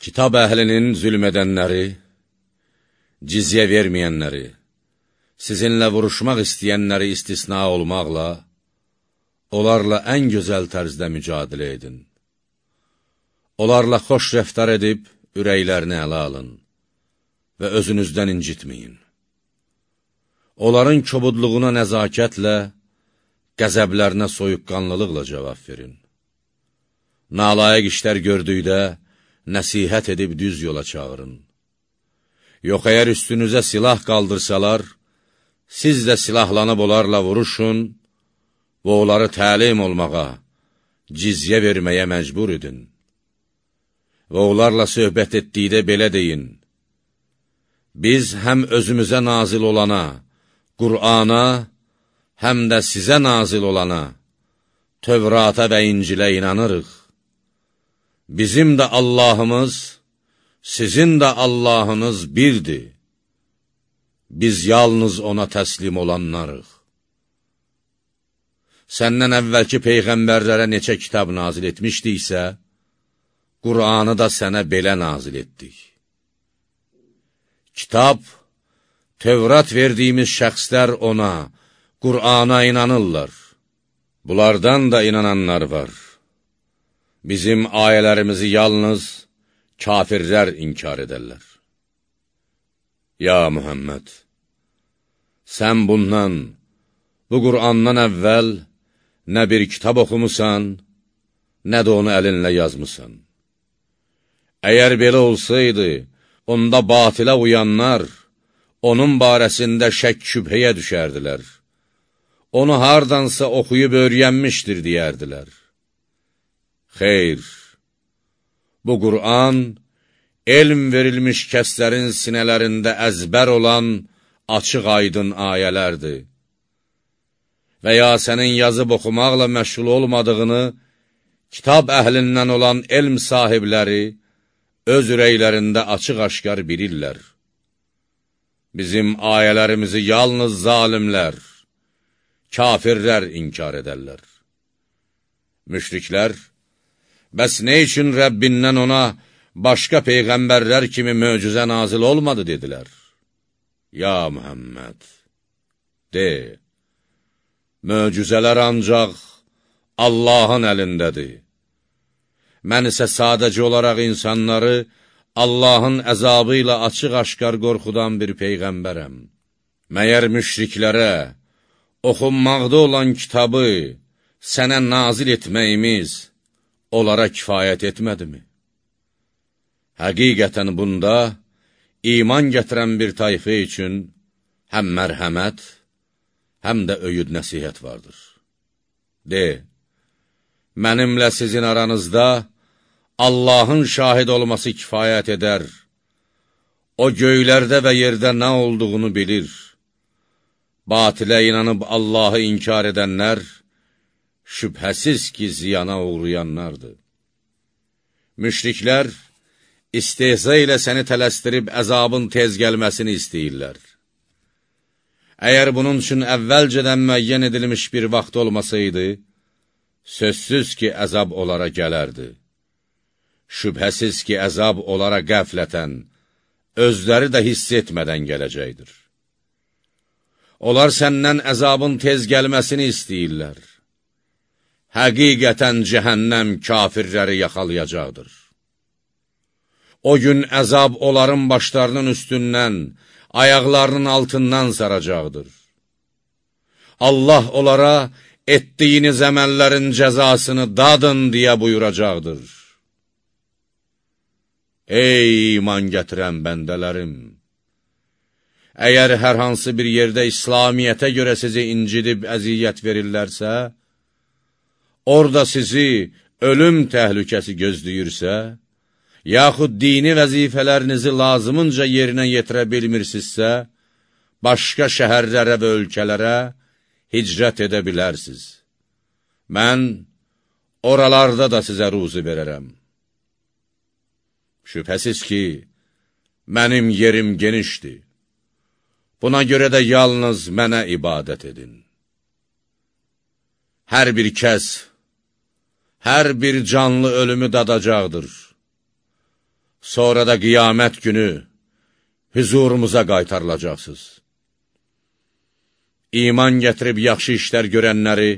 Kitab əhlinin zülm edənləri, cizyə verməyənləri, sizinlə vuruşmaq istəyənləri istisna olmaqla, onlarla ən gözəl tərzdə mücadilə edin. Onlarla xoş rəftar edib, ürəklərini ələ alın və özünüzdən incitməyin. Onların kobudluğuna nəzakətlə, qəzəblərinə soyuqqanlılıqla cavab verin. Nalayiq işlər gördükdə, nəsihət edib düz yola çağırın. Yox, əgər üstünüzə silah qaldırsalar, siz də silahlanıb onlarla vuruşun və onları təlim olmağa, cizyə verməyə məcbur edin. Və onlarla söhbət etdikdə belə deyin, biz həm özümüzə nazil olana, Qur'ana, həm də sizə nazil olana, Tövrata və İncilə inanırıq. Bizim də Allahımız, sizin də Allahınız birdir. Biz yalnız ona təslim olanlarıq. Səndən əvvəlki peyğəmbərlərə neçə kitab nazil etmişdiksə, Qur'anı da sənə belə nazil etdik. Kitab, Tövrat verdiyimiz şəxslər ona, Qur'ana inanırlar. Bunlardan da inananlar var. Bizim ayələrimizi yalnız kafirlər inkar edərlər. Ya Mühəmməd, sən bundan, bu Qur'andan əvvəl nə bir kitab oxumusan, nə də onu əlinlə yazmısan. Əgər belə olsaydı, onda batilə uyanlar, onun barəsində şək şübhəyə düşərdilər. Onu hardansa oxuyub öyrənmişdir, deyərdilər. Xeyr, bu Qur'an elm verilmiş kəslərin sinələrində əzbər olan açıq aydın ayələrdir. Və ya sənin yazıb oxumaqla məşğul olmadığını kitab əhlindən olan elm sahibləri öz ürəklərində açıq-aşkar bilirlər. Bizim ayələrimizi yalnız zalimlər, kafirlər inkar edərlər. Müşriklər, Bəs nə üçün Rəbbindən ona başqa peyğəmbərlər kimi möcüzə nazil olmadı, dedilər. Ya Mühəmməd, de, möcüzələr ancaq Allahın əlindədir. Mən isə sadəcə olaraq insanları Allahın əzabı ilə açıq-aşkar qorxudan bir peyğəmbərəm. Məyər müşriklərə, oxunmaqda olan kitabı sənə nazil etməyimiz, onlara kifayət etmədimi? Həqiqətən bunda iman gətirən bir tayfə üçün həm mərhəmət, həm də öyüd nəsihət vardır. De, mənimlə sizin aranızda Allahın şahid olması kifayət edər. O göylərdə və yerdə nə olduğunu bilir. Batilə inanıb Allahı inkar edənlər, şübhəsiz ki, ziyana uğrayanlardır. Müşriklər istehza ilə səni tələstirib əzabın tez gəlməsini istəyirlər. Əgər bunun üçün əvvəlcədən müəyyən edilmiş bir vaxt olmasaydı, sözsüz ki, əzab onlara gələrdi. Şübhəsiz ki, əzab onlara qəflətən, özləri də hiss etmədən gələcəkdir. Onlar səndən əzabın tez gəlməsini istəyirlər həqiqətən cəhənnəm kafirləri yaxalayacaqdır. O gün əzab onların başlarının üstündən, ayaqlarının altından saracaqdır. Allah onlara etdiyiniz əməllərin cəzasını dadın deyə buyuracaqdır. Ey iman gətirən bəndələrim! Əgər hər hansı bir yerdə İslamiyyətə görə sizi incidib əziyyət verirlərsə, orada sizi ölüm təhlükəsi gözləyirsə, yaxud dini vəzifələrinizi lazımınca yerinə yetirə bilmirsinizsə, başqa şəhərlərə və ölkələrə hicrət edə bilərsiz. Mən oralarda da sizə ruzu verərəm. Şübhəsiz ki, mənim yerim genişdir. Buna görə də yalnız mənə ibadət edin. Hər bir kəs, hər bir canlı ölümü dadacaqdır. sonra da qiyamət günü hüzurumuza qaytarılacaqsınız. İman gətirib yaxşı işlər görənləri,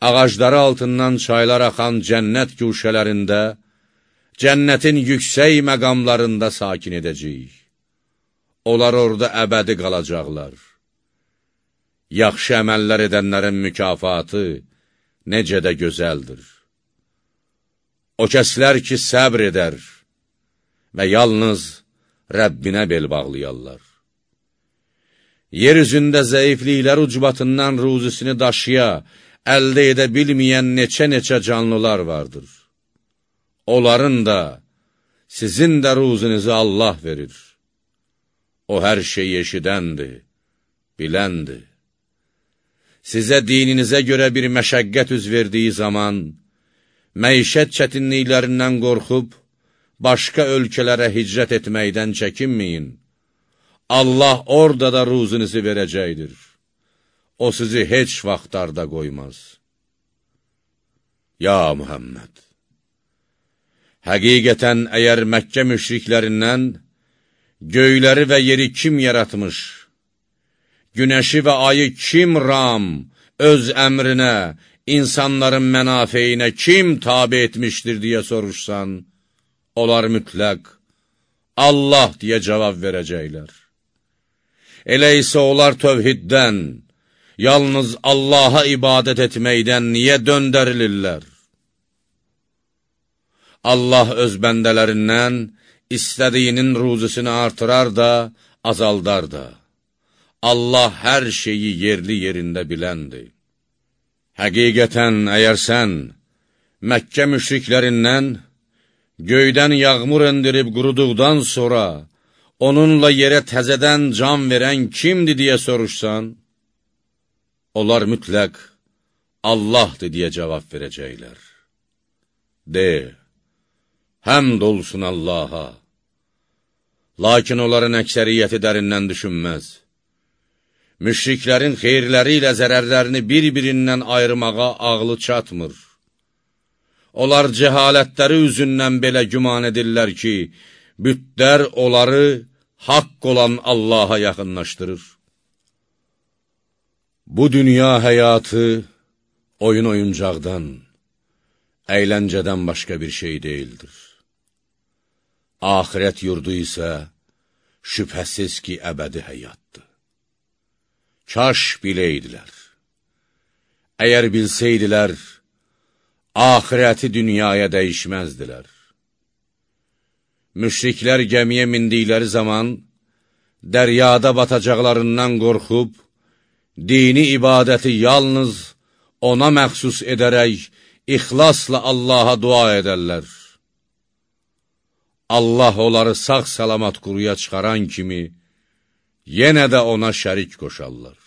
ağacları altından çaylar axan cənnət güşələrində, cənnətin yüksək məqamlarında sakin edəcəyik. Onlar orada əbədi qalacaqlar. Yaxşı əməllər edənlərin mükafatı necə də gözəldir. O kəslər ki, səbr edər və yalnız Rəbbinə bel bağlayarlar. Yer üzündə zəifliklər ucbatından ruzisini daşıya, əldə edə bilməyən neçə-neçə canlılar vardır. Onların da, sizin də ruzinizi Allah verir. O hər şeyi eşidəndir, biləndir. Sizə dininizə görə bir məşəqqət üz verdiyi zaman, məişət çətinliklərindən qorxub, başqa ölkələrə hicrət etməkdən çəkinməyin. Allah orada da ruzinizi verəcəkdir. O sizi heç vaxt darda qoymaz. Ya Muhammed! Həqiqətən, əgər Məkkə müşriklərindən göyləri və yeri kim yaratmış, günəşi və ayı kim ram, öz əmrinə, insanların mənafeyinə kim tabi etmişdir deyə soruşsan, onlar mütləq Allah deyə cavab verəcəklər. Elə isə onlar tövhiddən, yalnız Allaha ibadət etməkdən niyə döndərilirlər? Allah öz bəndələrindən istədiyinin ruzisini artırar da, azaldar da. Allah hər şeyi yerli yerində biləndir. Həqiqətən, əgər sən Məkkə müşriklərindən göydən yağmur endirib quruduqdan sonra onunla yerə təzədən can verən kimdir deyə soruşsan, onlar mütləq Allahdır deyə cavab verəcəklər. De, həmd olsun Allaha, lakin onların əksəriyyəti dərindən düşünməz. Müşriklərin xeyirləri ilə zərərlərini bir-birindən ayırmağa ağlı çatmır. Onlar cəhalətləri üzündən belə güman edirlər ki, bütlər onları haqq olan Allaha yaxınlaşdırır. Bu dünya həyatı oyun oyuncaqdan, əyləncədən başqa bir şey deyildir. Ahirət yurdu isə şübhəsiz ki, əbədi həyatdır. Kaş biləydilər. Əgər bilsəydilər, ahirəti dünyaya dəyişməzdilər. Müşriklər gəmiyə mindikləri zaman, dəryada batacaqlarından qorxub, dini ibadəti yalnız ona məxsus edərək, ixlasla Allaha dua edərlər. Allah onları sağ-salamat quruya çıxaran kimi, yenə də ona şərik qoşarlar.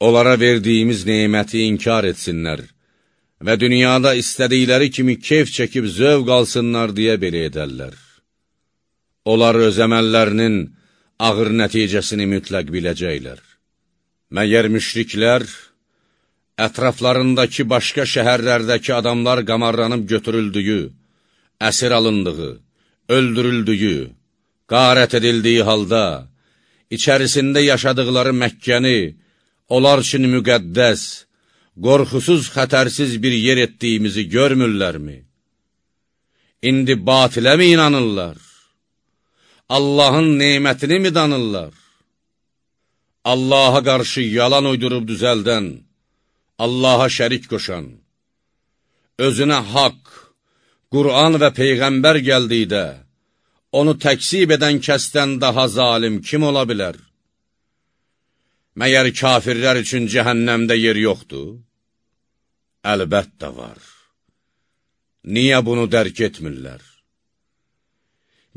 Onlara verdiyimiz neyməti inkar etsinlər və dünyada istədikləri kimi keyf çəkib zövq alsınlar deyə belə edərlər. Onlar öz əməllərinin ağır nəticəsini mütləq biləcəklər. Məgər müşriklər, ətraflarındakı başqa şəhərlərdəki adamlar qamarlanıb götürüldüyü, əsir alındığı, öldürüldüyü, qarət edildiyi halda, içərisində yaşadıqları Məkkəni, onlar üçün müqəddəs, qorxusuz, xətərsiz bir yer etdiyimizi görmürlərmi? İndi batilə mi inanırlar? Allahın neymətini mi danırlar? Allaha qarşı yalan uydurub düzəldən, Allaha şərik qoşan, özünə haqq, Qur'an və Peyğəmbər gəldikdə, onu təksib edən kəsdən daha zalim kim ola bilər? Məyər kafirlər üçün cəhənnəmdə yer yoxdur? Əlbəttə var. Niyə bunu dərk etmirlər?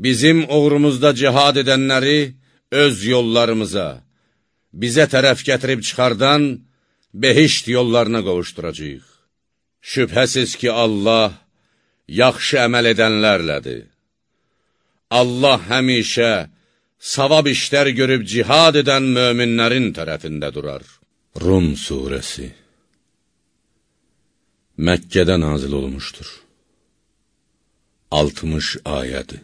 Bizim uğrumuzda cihad edənləri öz yollarımıza, bizə tərəf gətirib çıxardan behişt yollarına qovuşduracaq. Şübhəsiz ki, Allah yaxşı əməl edənlərlədir. Allah həmişə savab işlər görüb cihad edən möminlərin tərəfində durar. Rum Suresi Məkkədə nazil olmuşdur. 60 ayədir.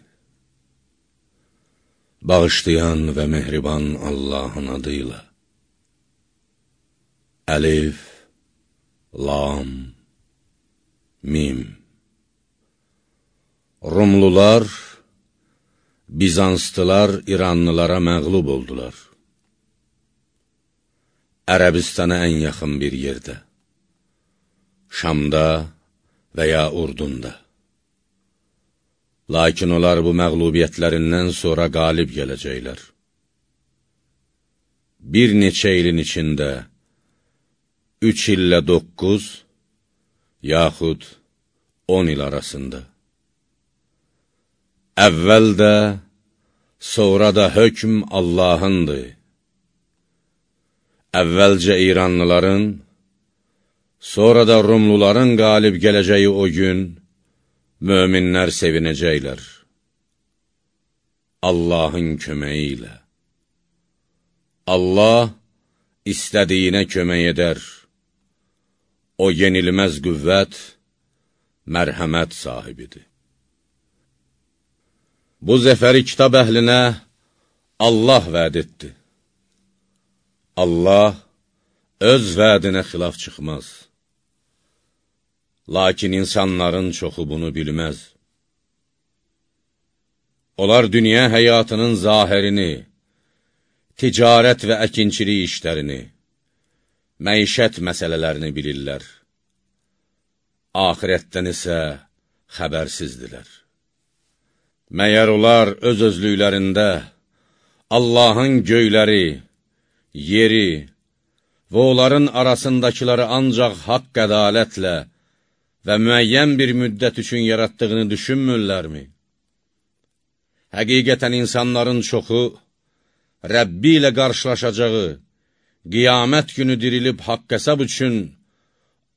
Bağışlayan və mehriban Allahın adıyla. Əlif, Lam, Mim. Rumlular, Bizanslılar İranlılara məğlub oldular. Ərəbistana ən yaxın bir yerdə, Şamda və ya Urdunda. Lakin onlar bu məqlubiyyətlərindən sonra qalib gələcəklər. Bir neçə ilin içində, üç illə doqquz, yaxud on il arasında. Əvvəl də, sonra da hökm Allahındır. Əvvəlcə İranlıların, sonra da Rumluların qalib gələcəyi o gün, möminlər sevinəcəklər. Allahın köməyi ilə. Allah istədiyinə kömək edər. O yenilməz qüvvət, mərhəmət sahibidir. Bu zəfəri kitab əhlinə Allah vəd etdi. Allah öz vədinə xilaf çıxmaz. Lakin insanların çoxu bunu bilməz. Onlar dünya həyatının zahirini, ticarət və əkinçilik işlərini, məişət məsələlərini bilirlər. Ahirətdən isə xəbərsizdilər. Məyər onlar öz-özlüklərində Allahın göyləri, yeri və onların arasındakiləri ancaq haqq ədalətlə, və müəyyən bir müddət üçün yaratdığını düşünmürlərmi? Həqiqətən insanların çoxu Rəbbi ilə qarşılaşacağı, qiyamət günü dirilib haqq hesab üçün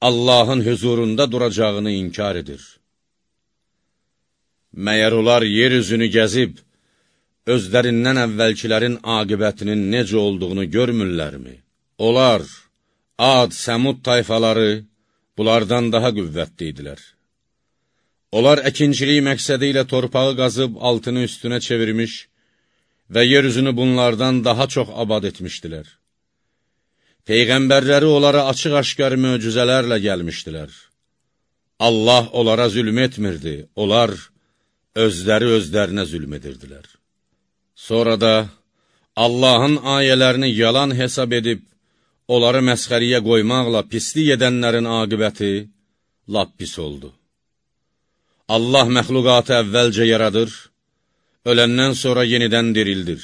Allahın hüzurunda duracağını inkar edir. Məyər onlar yer üzünü gəzib, özlərindən əvvəlkilərin aqibətinin necə olduğunu görmürlərmi? Onlar, Ad, Səmud tayfaları, bunlardan daha qüvvətli idilər. Onlar əkincilik məqsədi ilə torpağı qazıb altını üstünə çevirmiş və yer üzünü bunlardan daha çox abad etmişdilər. Peyğəmbərləri onlara açıq-aşkar möcüzələrlə gəlmişdilər. Allah onlara zülm etmirdi, onlar özləri özlərinə zülm edirdilər. Sonra da Allahın ayələrini yalan hesab edib, onları məsxəriyə qoymaqla pislik edənlərin aqibəti lap pis oldu. Allah məxluqatı əvvəlcə yaradır, öləndən sonra yenidən dirildir.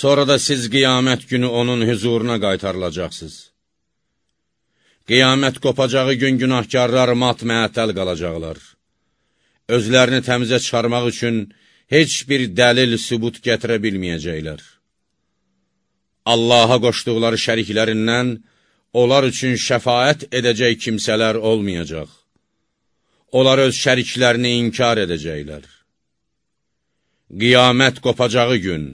Sonra da siz qiyamət günü onun hüzuruna qaytarılacaqsınız. Qiyamət qopacağı gün günahkarlar mat-məətəl qalacaqlar. Özlərini təmizə çıxarmaq üçün heç bir dəlil, sübut gətirə bilməyəcəklər. Allaha qoşduqları şəriklərindən onlar üçün şəfayət edəcək kimsələr olmayacaq. Onlar öz şəriklərini inkar edəcəklər. Qiyamət qopacağı gün,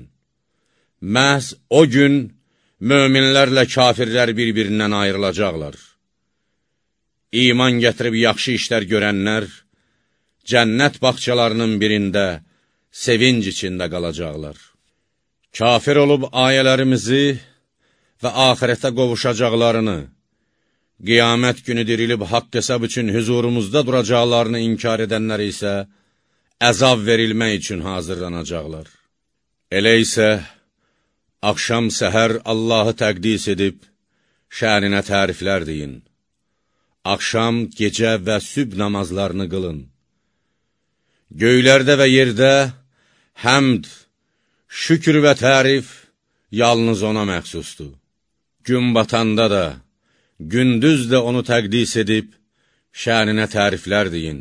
məhz o gün möminlərlə kafirlər bir-birindən ayrılacaqlar. İman gətirib yaxşı işlər görənlər, cənnət baxçalarının birində sevinc içində qalacaqlar. Kafir olub ayələrimizi və ahirətə qovuşacaqlarını, qiyamət günü dirilib haqq hesab üçün hüzurumuzda duracaqlarını inkar edənlər isə əzab verilmək üçün hazırlanacaqlar. Elə isə, axşam səhər Allahı təqdis edib, şəninə təriflər deyin. Axşam, gecə və süb namazlarını qılın. Göylərdə və yerdə həmd, Şükür və tərif yalnız ona məxsusdur. Gün batanda da, gündüz də onu təqdis edib, şəninə təriflər deyin.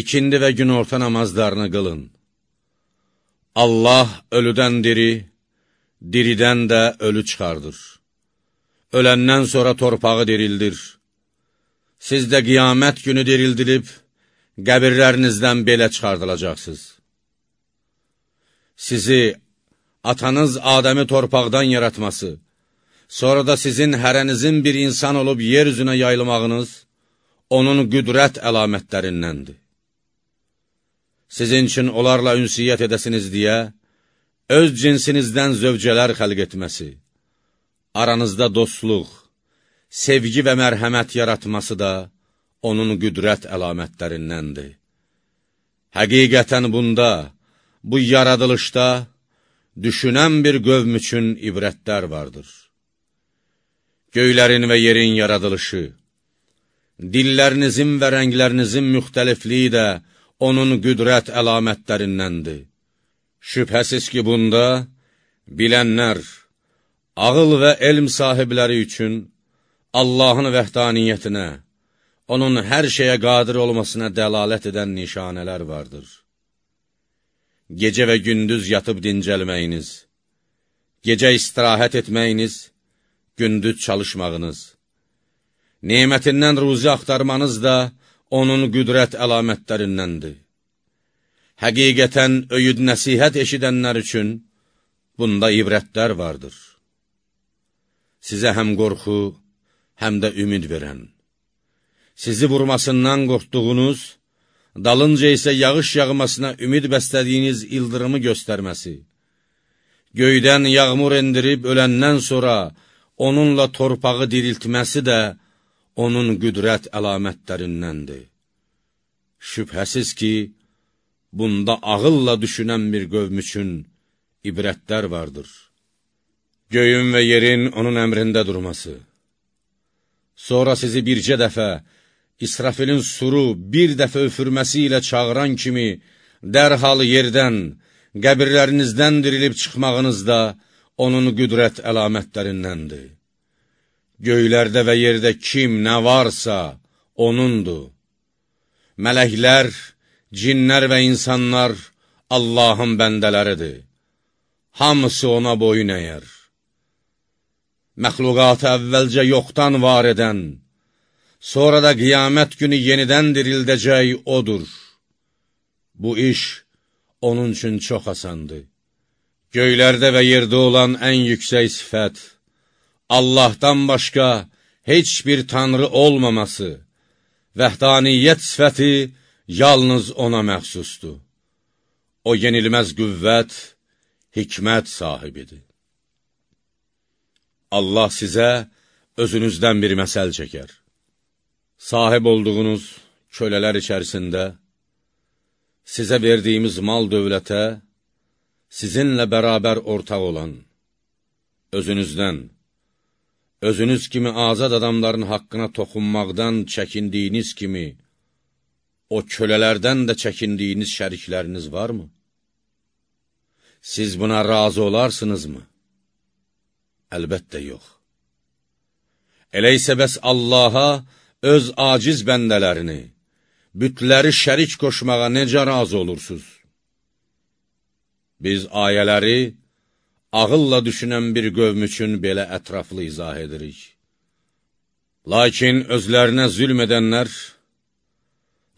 İkindi və gün orta namazlarını qılın. Allah ölüdən diri, diridən də ölü çıxardır. Öləndən sonra torpağı dirildir. Siz də qiyamət günü dirildilib, qəbirlərinizdən belə çıxardılacaqsınız sizi atanız Adəmi torpaqdan yaratması, sonra da sizin hərənizin bir insan olub yer üzünə yayılmağınız onun qüdrət əlamətlərindəndir. sizin üçün onlarla ünsiyyət edəsiniz deyə, öz cinsinizdən zövcələr xəlq etməsi, aranızda dostluq, sevgi və mərhəmət yaratması da onun qüdrət əlamətlərindəndir. Həqiqətən bunda, bu yaradılışda, düşünən bir qövm üçün ibrətlər vardır. Göylərin və yerin yaradılışı, dillərinizin və rənglərinizin müxtəlifliyi də onun qüdrət əlamətlərindəndir. Şübhəsiz ki, bunda bilənlər, ağıl və elm sahibləri üçün Allahın vəhdaniyyətinə, onun hər şeyə qadir olmasına dəlalət edən nişanələr vardır. Gecə və gündüz yatıb dincəlməyiniz, gecə istirahət etməyiniz, gündüz çalışmağınız, nemətindən ruzi axtarmanız da onun qüdrət əlamətlərindəndir. Həqiqətən öyüd nəsihət eşidənlər üçün bunda ibrətlər vardır. Sizə həm qorxu, həm də ümid verən, sizi vurmasından qorxduğunuz, dalınca isə yağış yağmasına ümid bəslədiyiniz ildırımı göstərməsi, göydən yağmur endirib öləndən sonra onunla torpağı diriltməsi də onun qüdrət əlamətlərindəndir. Şübhəsiz ki, bunda ağılla düşünən bir qövm üçün ibrətlər vardır. Göyün və yerin onun əmrində durması, sonra sizi bircə dəfə, İsrafilin suru bir dəfə öfürməsi ilə çağıran kimi, dərhal yerdən, qəbirlərinizdən dirilib çıxmağınız da onun qüdrət əlamətlərindəndir. Göylərdə və yerdə kim nə varsa, O'nundur. Mələklər, cinlər və insanlar Allahın bəndələridir. Hamısı ona boyun əyər. Məxluqatı əvvəlcə yoxdan var edən, sonra da qiyamət günü yenidən dirildəcək O'dur. Bu iş onun üçün çox asandır. Göylərdə və yerdə olan ən yüksək sifət, Allahdan başqa heç bir tanrı olmaması, vəhdaniyyət sifəti yalnız ona məxsusdur. O yenilməz qüvvət, hikmət sahibidir. Allah sizə özünüzdən bir məsəl çəkər. Sahib olduğunuz kölələr içərisində sizə verdiyimiz mal dövlətə sizinlə bərabər ortaq olan, özünüzdən, özünüz kimi azad adamların haqqına toxunmaqdan çəkindiyiniz kimi, o kölələrdən də çəkindiyiniz şərikləriniz varmı? Siz buna razı olarsınızmı? Əlbəttə yox. Elə isə bəs Allaha öz aciz bəndələrini, bütləri şərik qoşmağa necə razı olursunuz? Biz ayələri ağılla düşünən bir qövm üçün belə ətraflı izah edirik. Lakin özlərinə zülm edənlər,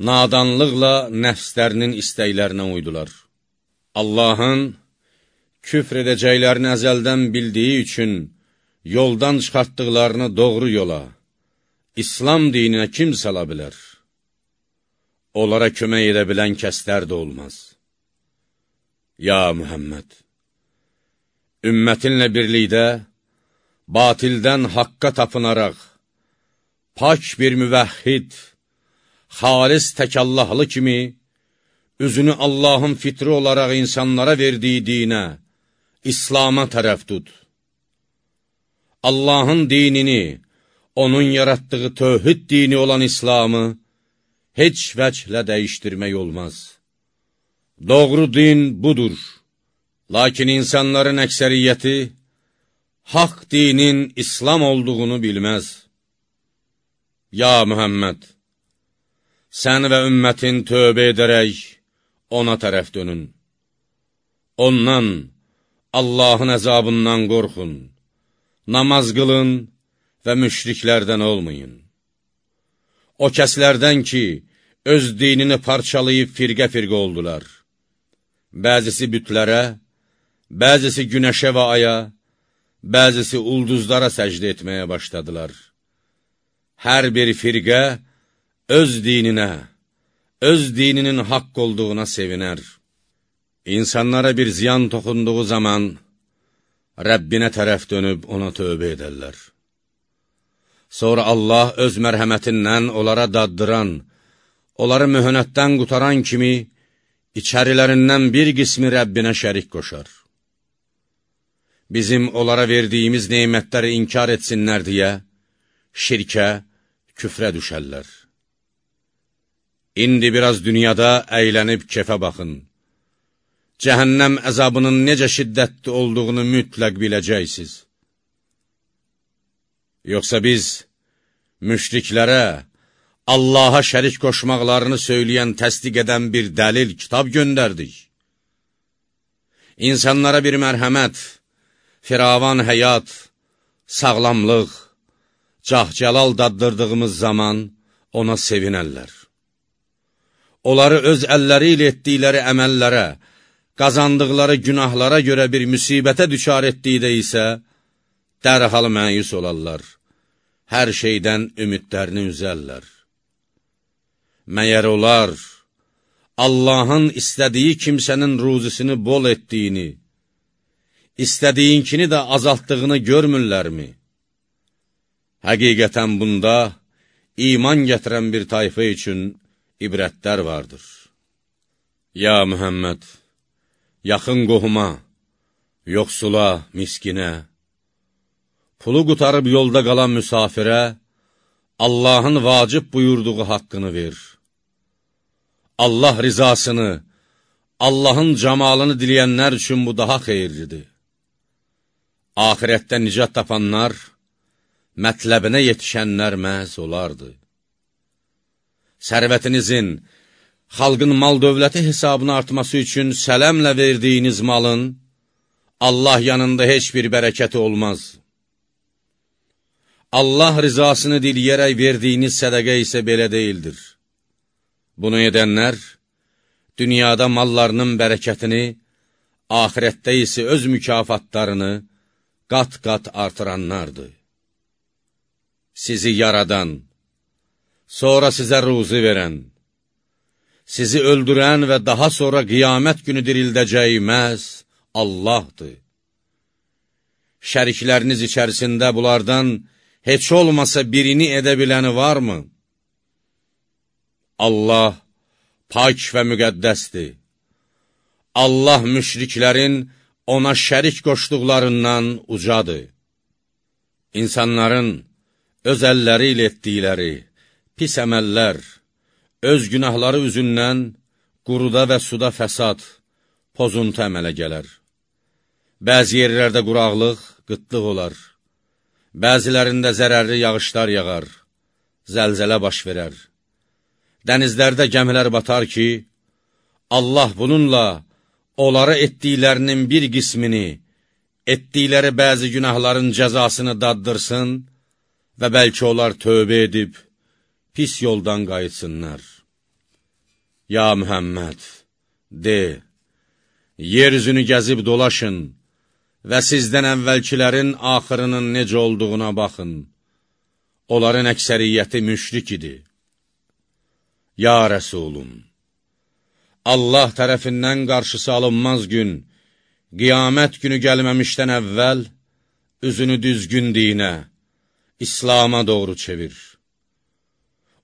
nadanlıqla nəfslərinin istəklərinə uydular. Allahın küfr edəcəklərini əzəldən bildiyi üçün yoldan çıxartdıqlarını doğru yola, İslam dininə kim sala bilər? Onlara kömək edə bilən kəslər də olmaz. Ya Mühəmməd! ümmətinlə birlikdə, batildən haqqa tapınaraq, pak bir müvəhhid, xalis təkallahlı kimi, üzünü Allahın fitri olaraq insanlara verdiyi dinə, İslama tərəf tut. Allahın dinini, onun yaratdığı tövhid dini olan İslamı, heç vəclə dəyişdirmək olmaz. Doğru din budur. Lakin insanların əksəriyyəti haqq dinin İslam olduğunu bilməz. Ya Mühəmməd, sən və ümmətin tövbə edərək ona tərəf dönün. Ondan, Allahın əzabından qorxun, namaz qılın və müşriklərdən olmayın. O kəslərdən ki, öz dinini parçalayıb firqə-firqə oldular. Bəzisi bütlərə, bəzisi günəşə və aya, bəzisi ulduzlara səcdə etməyə başladılar. Hər bir firqə öz dininə, öz dininin haqq olduğuna sevinər. İnsanlara bir ziyan toxunduğu zaman, Rəbbinə tərəf dönüb ona tövbə edərlər. Sonra Allah öz mərhəmətindən onlara daddıran, onları mühünətdən qutaran kimi, içərilərindən bir qismi Rəbbinə şərik qoşar. Bizim onlara verdiyimiz neymətləri inkar etsinlər deyə, şirkə, küfrə düşərlər. İndi biraz dünyada əylənib kefə baxın. Cəhənnəm əzabının necə şiddətli olduğunu mütləq biləcəksiniz. Yoxsa biz müşriklərə, Allaha şərik qoşmaqlarını söyləyən, təsdiq edən bir dəlil, kitab göndərdik. İnsanlara bir mərhəmət, firavan həyat, sağlamlıq, cah-cəlal daddırdığımız zaman ona sevinərlər. Onları öz əlləri ilə etdikləri əməllərə, qazandıqları günahlara görə bir müsibətə düçar etdikdə isə, dərhal məyus olarlar, hər şeydən ümidlərini üzərlər. Məyər olar, Allahın istədiyi kimsənin ruzisini bol etdiyini, istədiyinkini də azaltdığını görmürlərmi? Həqiqətən bunda iman gətirən bir tayfa üçün ibrətlər vardır. Ya Mühəmməd, yaxın qohuma, yoxsula, miskinə, pulu qutarıb yolda qalan müsafirə, Allahın vacib buyurduğu haqqını ver. Allah rizasını, Allahın camalını diləyənlər üçün bu daha xeyirlidir. Ahirətdə nicat tapanlar, mətləbinə yetişənlər məhz olardı. Sərvətinizin, xalqın mal dövləti hesabına artması üçün sələmlə verdiyiniz malın, Allah yanında heç bir bərəkəti olmaz. Allah rizasını diliyərək verdiyiniz sədəqə isə belə deyildir. Bunu edənlər, dünyada mallarının bərəkətini, ahirətdə isə öz mükafatlarını qat-qat artıranlardır. Sizi yaradan, sonra sizə ruzi verən, sizi öldürən və daha sonra qiyamət günü dirildəcəyi məhz Allahdır. Şərikləriniz içərisində bunlardan heç olmasa birini edə biləni varmı? Allah pak və müqəddəsdir. Allah müşriklərin ona şərik qoşduqlarından ucadır. İnsanların öz əlləri ilə etdikləri, pis əməllər, öz günahları üzündən quruda və suda fəsad, pozuntu əmələ gələr. Bəzi yerlərdə quraqlıq, qıtlıq olar. Bəzilərində zərərli yağışlar yağar, zəlzələ baş verər. Dənizlərdə gəmilər batar ki, Allah bununla onlara etdiklərinin bir qismini, etdikləri bəzi günahların cəzasını daddırsın və bəlkə onlar tövbə edib, pis yoldan qayıtsınlar. Ya Mühəmməd, de, yeryüzünü gəzib dolaşın və sizdən əvvəlkilərin axırının necə olduğuna baxın. Onların əksəriyyəti müşrik idi. Ya Rəsulum, Allah tərəfindən qarşısı alınmaz gün, qiyamət günü gəlməmişdən əvvəl, üzünü düzgün dinə, İslama doğru çevir.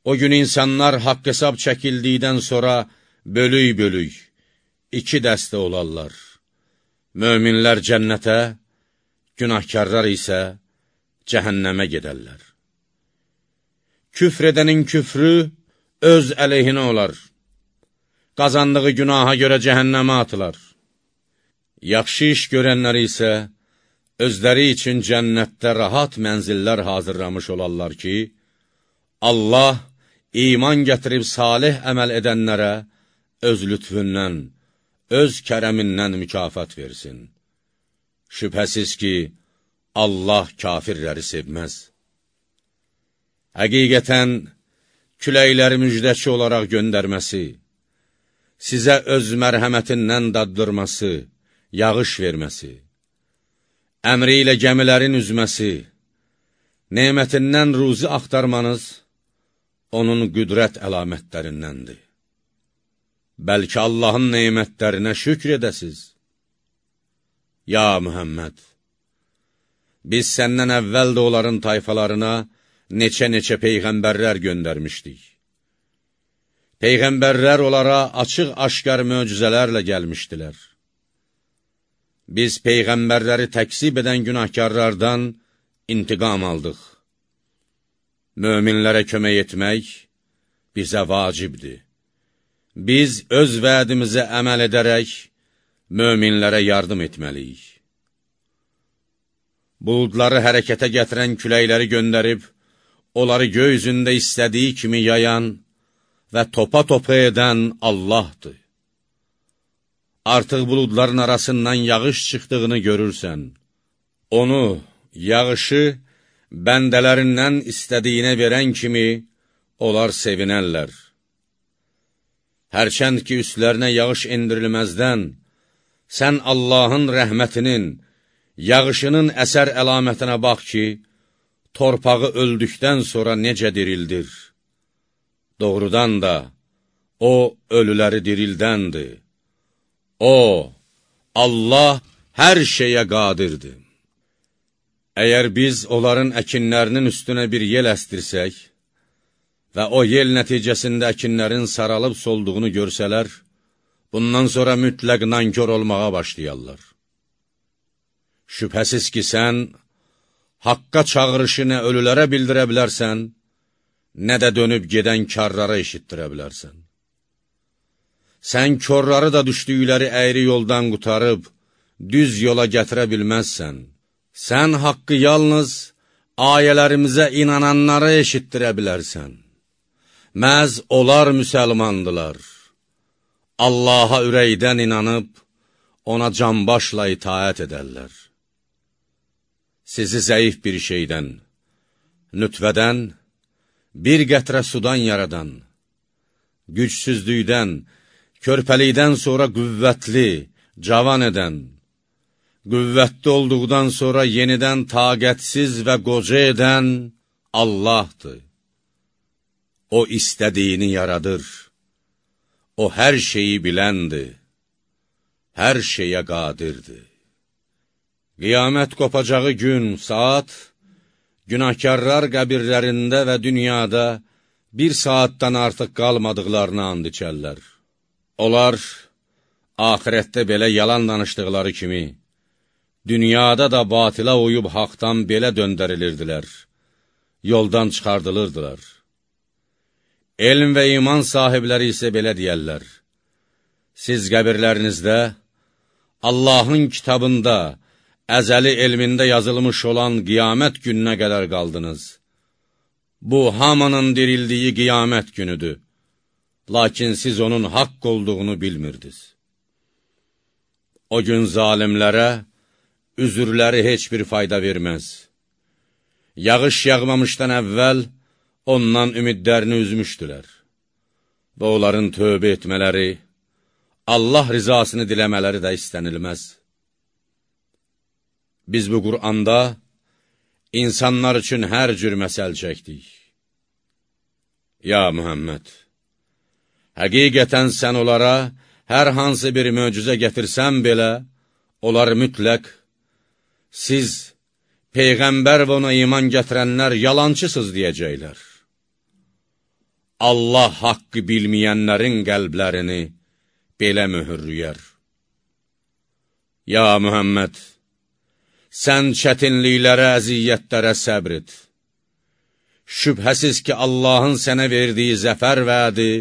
O gün insanlar haqq hesab çəkildikdən sonra bölük-bölük, iki dəstə olarlar. Möminlər cənnətə, günahkarlar isə cəhənnəmə gedərlər. Küfr edənin küfrü öz əleyhinə olar qazandığı günaha görə cəhənnəmə atılar. Yaxşı iş görənləri isə özləri üçün cənnətdə rahat mənzillər hazırlamış olarlar ki, Allah iman gətirib salih əməl edənlərə öz lütfündən, öz kərəmindən mükafat versin. Şübhəsiz ki, Allah kafirləri sevməz. Həqiqətən, küləkləri müjdəçi olaraq göndərməsi, sizə öz mərhəmətindən daddırması, yağış verməsi, əmri ilə gəmilərin üzməsi, nemətindən ruzi axtarmanız onun qüdrət əlamətlərindəndir. Bəlkə Allahın neymətlərinə şükr edəsiz. Ya Mühəmməd, biz səndən əvvəl də onların tayfalarına neçə-neçə peyğəmbərlər göndərmişdik. Peyğəmbərlər onlara açıq-aşkar möcüzələrlə gəlmişdilər. Biz peyğəmbərləri təksib edən günahkarlardan intiqam aldıq. Möminlərə kömək etmək bizə vacibdir. Biz öz vədimizə əməl edərək, möminlərə yardım etməliyik. Buludları hərəkətə gətirən küləkləri göndərib, onları göy üzündə istədiyi kimi yayan və topa-topa edən Allahdır. Artıq buludların arasından yağış çıxdığını görürsən. Onu, yağışı, bəndələrindən istədiyinə verən kimi, onlar sevinərlər. Hərçənd ki, üstlərinə yağış endirilməzdən, sən Allahın rəhmətinin, yağışının əsər əlamətinə bax ki, torpağı öldükdən sonra necə dirildir. Doğrudan da, o, ölüləri dirildəndir. O, Allah hər şeyə qadirdir. Əgər biz onların əkinlərinin üstünə bir yel əstirsək və o yel nəticəsində əkinlərin saralıb solduğunu görsələr, bundan sonra mütləq nankör olmağa başlayarlar. Şübhəsiz ki, sən haqqa çağırışı nə ölülərə bildirə bilərsən, nə də dönüb gedən karlara eşitdirə bilərsən. Sən körları da düşdükləri əyri yoldan qutarıb, düz yola gətirə bilməzsən. Sən haqqı yalnız ayələrimizə inananlara eşitdirə bilərsən. Məz onlar müsəlmandılar. Allaha ürəkdən inanıb, ona canbaşla itaət edərlər. Sizi zəif bir şeydən, nütvədən, bir qətrə sudan yaradan, gücsüzlükdən, körpəlikdən sonra qüvvətli, cavan edən, qüvvətli olduqdan sonra yenidən taqətsiz və qoca edən Allahdır. O istədiyini yaradır. O hər şeyi biləndir. Hər şeyə qadirdir. Qiyamət qopacağı gün, saat, günahkarlar qəbirlərində və dünyada bir saatdan artıq qalmadıqlarını and içərlər. Onlar ahirətdə belə yalan danışdıqları kimi, dünyada da batilə uyub haqdan belə döndərilirdilər, yoldan çıxardılırdılar. Elm və iman sahibləri isə belə deyərlər, siz qəbirlərinizdə Allahın kitabında, əzəli elmində yazılmış olan qiyamət gününə qədər qaldınız. Bu, hamının dirildiyi qiyamət günüdür lakin siz onun haqq olduğunu bilmirdiniz. O gün zalimlərə üzürləri heç bir fayda verməz. Yağış yağmamışdan əvvəl ondan ümidlərini üzmüşdülər və onların tövbə etmələri, Allah rizasını diləmələri də istənilməz. Biz bu Quranda insanlar üçün hər cür məsəl çəkdik. Ya Mühəmməd! Həqiqətən sən onlara hər hansı bir möcüzə gətirsən belə, onlar mütləq, siz, Peyğəmbər və ona iman gətirənlər yalancısız deyəcəklər. Allah haqqı bilməyənlərin qəlblərini belə mühürlüyər. Ya Mühəmməd, sən çətinliklərə, əziyyətlərə səbr et. Şübhəsiz ki, Allahın sənə verdiyi zəfər vədi,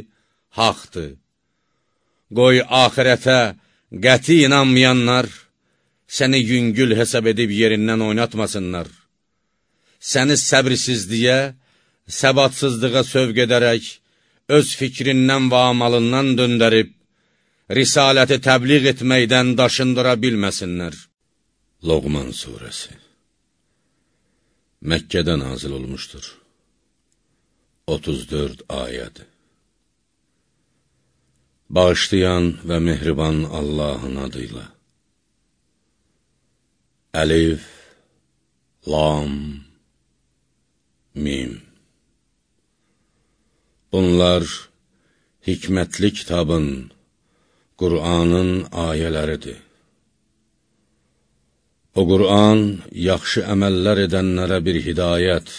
haqdır. Qoy axirətə qəti inanmayanlar səni yüngül hesab edib yerindən oynatmasınlar. Səni səbrsizliyə, səbatsızlığa sövq edərək, öz fikrindən və amalından döndərib, risaləti təbliğ etməkdən daşındıra bilməsinlər. Loğman Suresi Məkkədə nazil olmuşdur. 34 ayədir. Bağışlayan və mehriban Allahın adıyla. Əlif, Lam, Mim. Bunlar hikmətli kitabın, Qur'anın ayələridir. O Qur'an yaxşı əməllər edənlərə bir hidayət,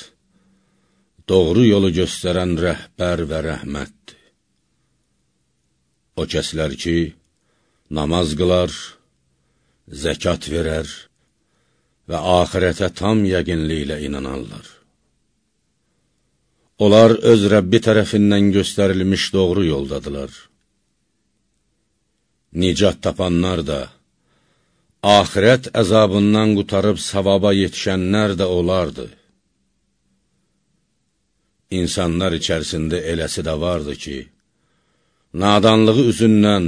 doğru yolu göstərən rəhbər və rəhmətdir. O kəslər ki, namaz qılar, zəkat verər və axirətə tam yəqinliklə inanarlar. Onlar öz Rəbbi tərəfindən göstərilmiş doğru yoldadılar. Nicat tapanlar da, axirət əzabından qutarıb savaba yetişənlər də olardı. İnsanlar içərisində eləsi də vardı ki, nadanlığı üzündən,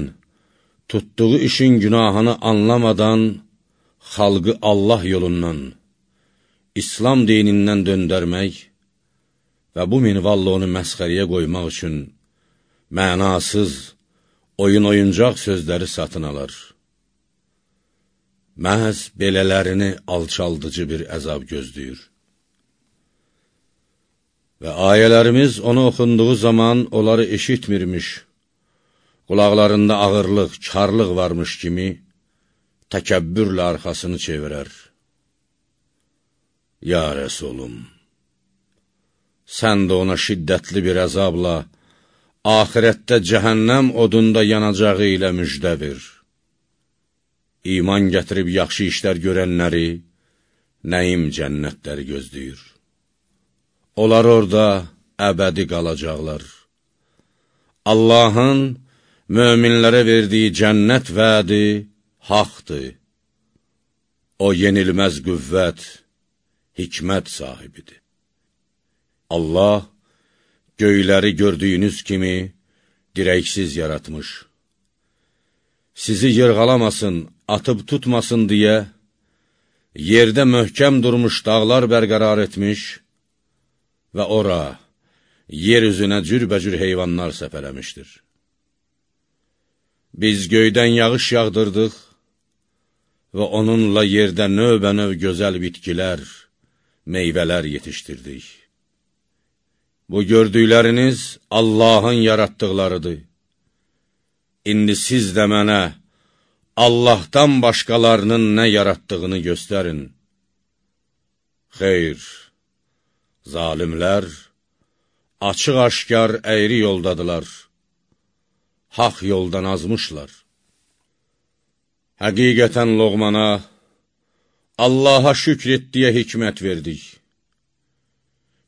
tutduğu işin günahını anlamadan, xalqı Allah yolundan, İslam dinindən döndərmək, və bu minvalla onu məsxəriyə qoymaq üçün mənasız, oyun-oyuncaq sözləri satın alar. Məhz belələrini alçaldıcı bir əzab gözləyir. Və ayələrimiz onu oxunduğu zaman onları eşitmirmiş, qulaqlarında ağırlıq, karlıq varmış kimi təkəbbürlə arxasını çevirər. Ya Rəsulum! Sən də ona şiddətli bir əzabla, ahirətdə cəhənnəm odunda yanacağı ilə müjdə ver. İman gətirib yaxşı işlər görənləri, nəyim cənnətləri gözləyir. Onlar orada əbədi qalacaqlar. Allahın möminlərə verdiyi cənnət vədi haqdır. O yenilməz qüvvət, hikmət sahibidir. Allah göyləri gördüyünüz kimi dirəksiz yaratmış. Sizi yırğalamasın, atıb tutmasın deyə, yerdə möhkəm durmuş dağlar bərqərar etmiş və ora, yer üzünə cürbəcür heyvanlar səpələmişdir. Biz göydən yağış yağdırdıq və onunla yerdə növbə-növ gözəl bitkilər, meyvələr yetişdirdik. Bu gördükləriniz Allahın yaratdıqlarıdır. İndi siz də mənə Allahdan başqalarının nə yaratdığını göstərin. Xeyr, zalimlər açıq-aşkar əyri yoldadılar, haq yoldan azmışlar. Həqiqətən Loğmana, Allaha şükr etdiyə hikmət verdik.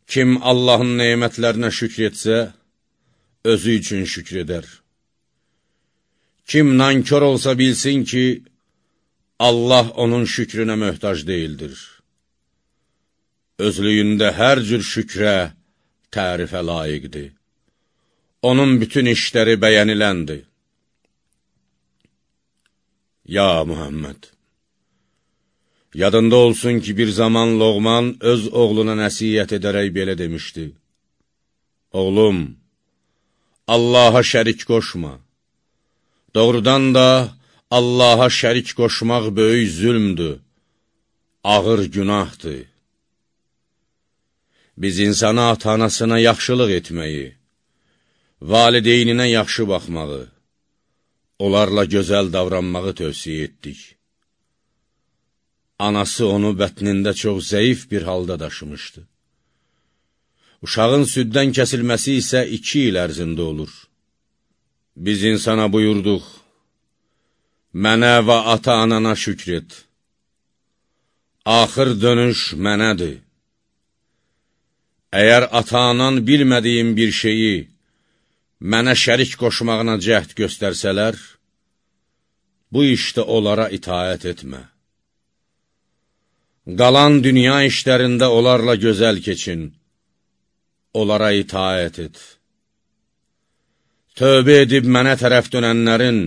Kim Allahın neymətlərinə şükr etsə, özü üçün şükr edər. Kim nankör olsa bilsin ki, Allah onun şükrünə möhtac deyildir. Özlüyündə hər cür şükrə, tərifə layiqdir. Onun bütün işləri bəyəniləndir. Ya Muhammed! Yadında olsun ki, bir zaman Loğman öz oğluna nəsiyyət edərək belə demişdi. Oğlum, Allaha şərik qoşma. Doğrudan da Allaha şərik qoşmaq böyük zülmdür, ağır günahdır. Biz insana ata-anasına yaxşılıq etməyi, valideyninə yaxşı baxmağı, onlarla gözəl davranmağı tövsiyə etdik. Anası onu bətnində çox zəif bir halda daşımışdı. Uşağın süddən kəsilməsi isə iki il ərzində olur. Biz insana buyurduq, mənə və ata-anana şükr et. Axır dönüş mənədir. Əgər ata-anan bilmədiyim bir şeyi mənə şərik qoşmağına cəhd göstərsələr, bu işdə onlara itaət etmə. Qalan dünya işlərində onlarla gözəl keçin, onlara itaət et. Tövbə edib mənə tərəf dönənlərin,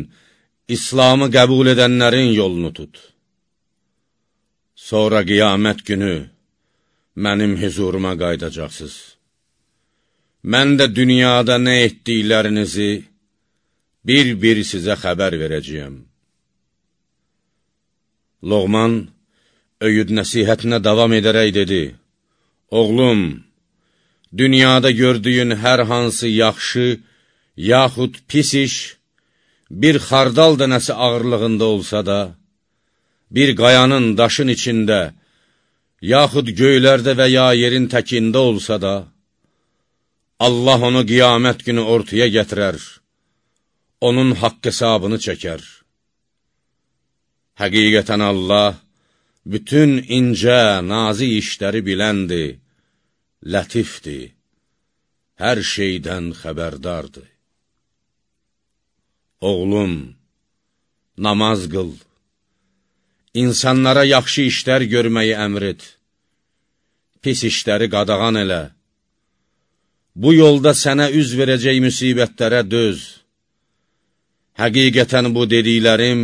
İslamı qəbul edənlərin yolunu tut. Sonra qiyamət günü mənim hüzuruma qaydacaqsınız. Mən də dünyada nə etdiklərinizi bir-bir sizə xəbər verəcəyəm. Loğman, öyüd nəsihətinə davam edərək dedi, Oğlum, dünyada gördüyün hər hansı yaxşı, yaxud pis iş bir xardal dənəsi ağırlığında olsa da, bir qayanın daşın içində, yaxud göylərdə və ya yerin təkində olsa da, Allah onu qiyamət günü ortaya gətirər, onun haqq hesabını çəkər. Həqiqətən Allah bütün incə, nazi işləri biləndir, lətifdir, hər şeydən xəbərdardır. Oğlum, namaz qıl, insanlara yaxşı işlər görməyi əmr et, pis işləri qadağan elə, bu yolda sənə üz verəcək müsibətlərə döz. Həqiqətən bu dediklərim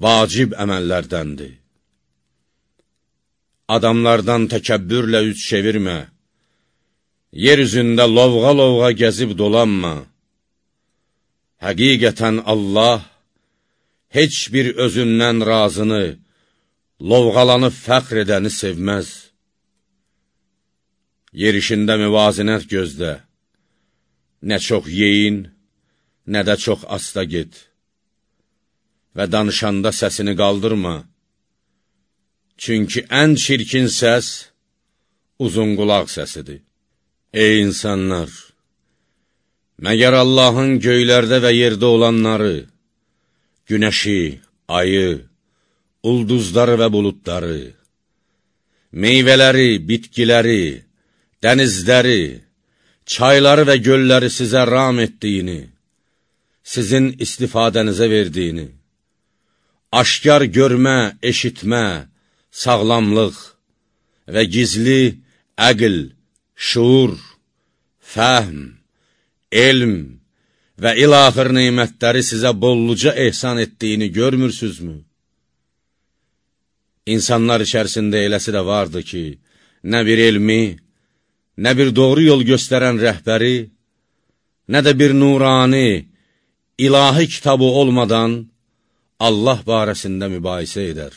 vacib əməllərdəndir. Adamlardan təkəbbürlə üç çevirmə, yer üzündə lovğa-lovğa gəzib dolanma. Həqiqətən Allah heç bir özündən razını, lovğalanıb fəxr edəni sevməz. Yerişində müvazinət gözlə, nə çox yeyin, nə də çox asta get və danışanda səsini qaldırma. Çünki ən çirkin səs uzun qulaq səsidir. Ey insanlar! Məgər Allahın göylərdə və yerdə olanları, günəşi, ayı, ulduzları və buludları, meyvələri, bitkiləri, dənizləri, çayları və gölləri sizə ram etdiyini, sizin istifadənizə verdiyini, aşkar görmə, eşitmə, sağlamlıq və gizli əql, şuur, fəhm, elm və ilaxır neymətləri sizə bolluca ehsan etdiyini görmürsüzmü? İnsanlar içərisində eləsi də vardı ki, nə bir elmi, nə bir doğru yol göstərən rəhbəri, nə də bir nurani, ilahi kitabı olmadan Allah barəsində mübahisə edər.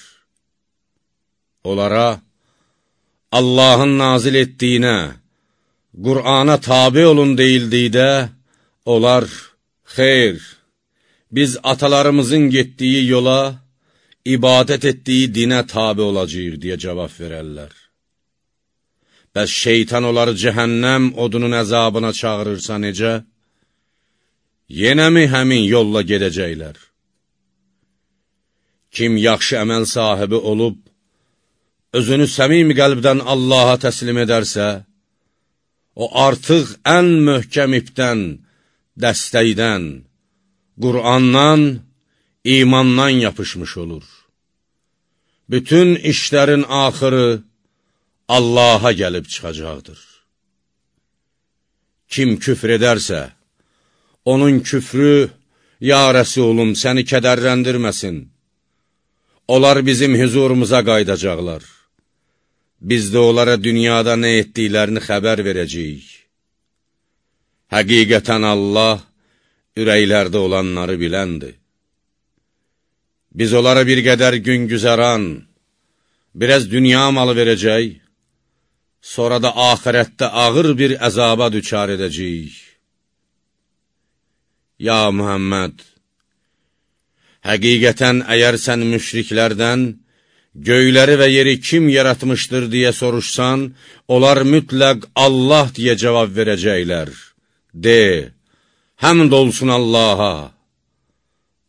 Onlara Allahın nazil etdiyinə, Qur'ana tabi olun deyildikdə, onlar, xeyr, biz atalarımızın getdiyi yola, ibadət etdiyi dinə tabi olacaq, deyə cavab verərlər. Bəs şeytan onları cəhənnəm odunun əzabına çağırırsa necə? Yenə mi həmin yolla gedəcəklər? Kim yaxşı əməl sahibi olub, özünü səmimi qəlbdən Allaha təslim edərsə, o artıq ən möhkəm ipdən, dəstəkdən, Qur'andan, imandan yapışmış olur. Bütün işlərin axırı Allaha gəlib çıxacaqdır. Kim küfr edərsə, onun küfrü, ya Rəsulum, səni kədərləndirməsin. Onlar bizim hüzurumuza qaydacaqlar. Biz də onlara dünyada nə etdiklərini xəbər verəcəyik. Həqiqətən Allah ürəklərdə olanları biləndir. Biz onlara bir qədər gün güzəran, biraz dünya malı verəcək, sonra da ahirətdə ağır bir əzaba düçar edəcəyik. Ya Muhammed, həqiqətən əgər sən müşriklərdən, göyləri və yeri kim yaratmışdır deyə soruşsan, onlar mütləq Allah deyə cavab verəcəklər. De, həmd olsun Allaha.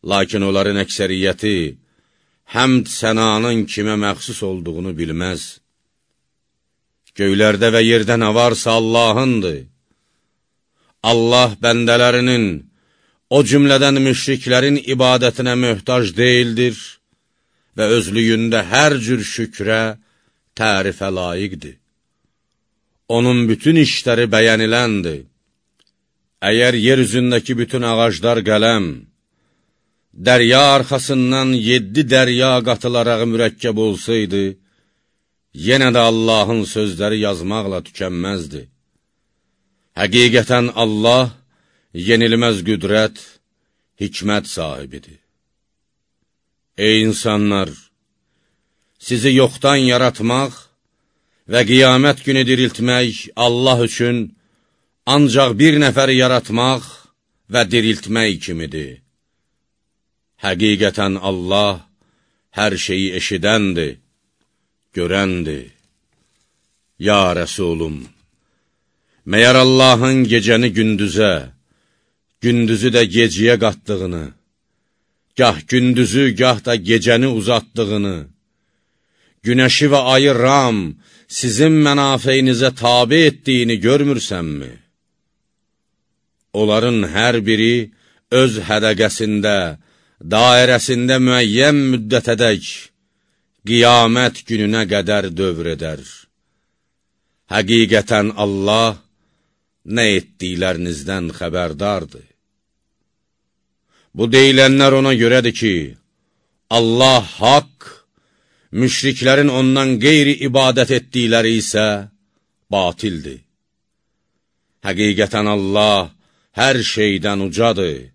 Lakin onların əksəriyyəti həmd sənanın kimə məxsus olduğunu bilməz. Göylərdə və yerdə nə varsa Allahındır. Allah bəndələrinin, o cümlədən müşriklərin ibadətinə möhtac deyildir və özlüyündə hər cür şükrə, tərifə layiqdir. Onun bütün işləri bəyəniləndir. Əgər yer üzündəki bütün ağaclar qələm, dərya arxasından yeddi dərya qatılaraq mürəkkəb olsaydı, yenə də Allahın sözləri yazmaqla tükənməzdi. Həqiqətən Allah yenilməz qüdrət, hikmət sahibidir. Ey insanlar! Sizi yoxdan yaratmaq və qiyamət günü diriltmək Allah üçün ancaq bir nəfəri yaratmaq və diriltmək kimidir. Həqiqətən Allah hər şeyi eşidəndir, görəndir. Ya Rəsulum, məyər Allahın gecəni gündüzə, gündüzü də geciyə qatdığını, gah gündüzü, gah da gecəni uzatdığını, günəşi və ayı ram sizin mənafeyinizə tabi etdiyini görmürsənmi? Onların hər biri öz hədəqəsində, dairəsində müəyyən müddətədək, qiyamət gününə qədər dövr edər. Həqiqətən Allah nə etdiklərinizdən xəbərdardır. Bu deyilənlər ona görədir ki, Allah haqq, müşriklərin ondan qeyri ibadət etdikləri isə batildir. Həqiqətən Allah hər şeydən ucadır,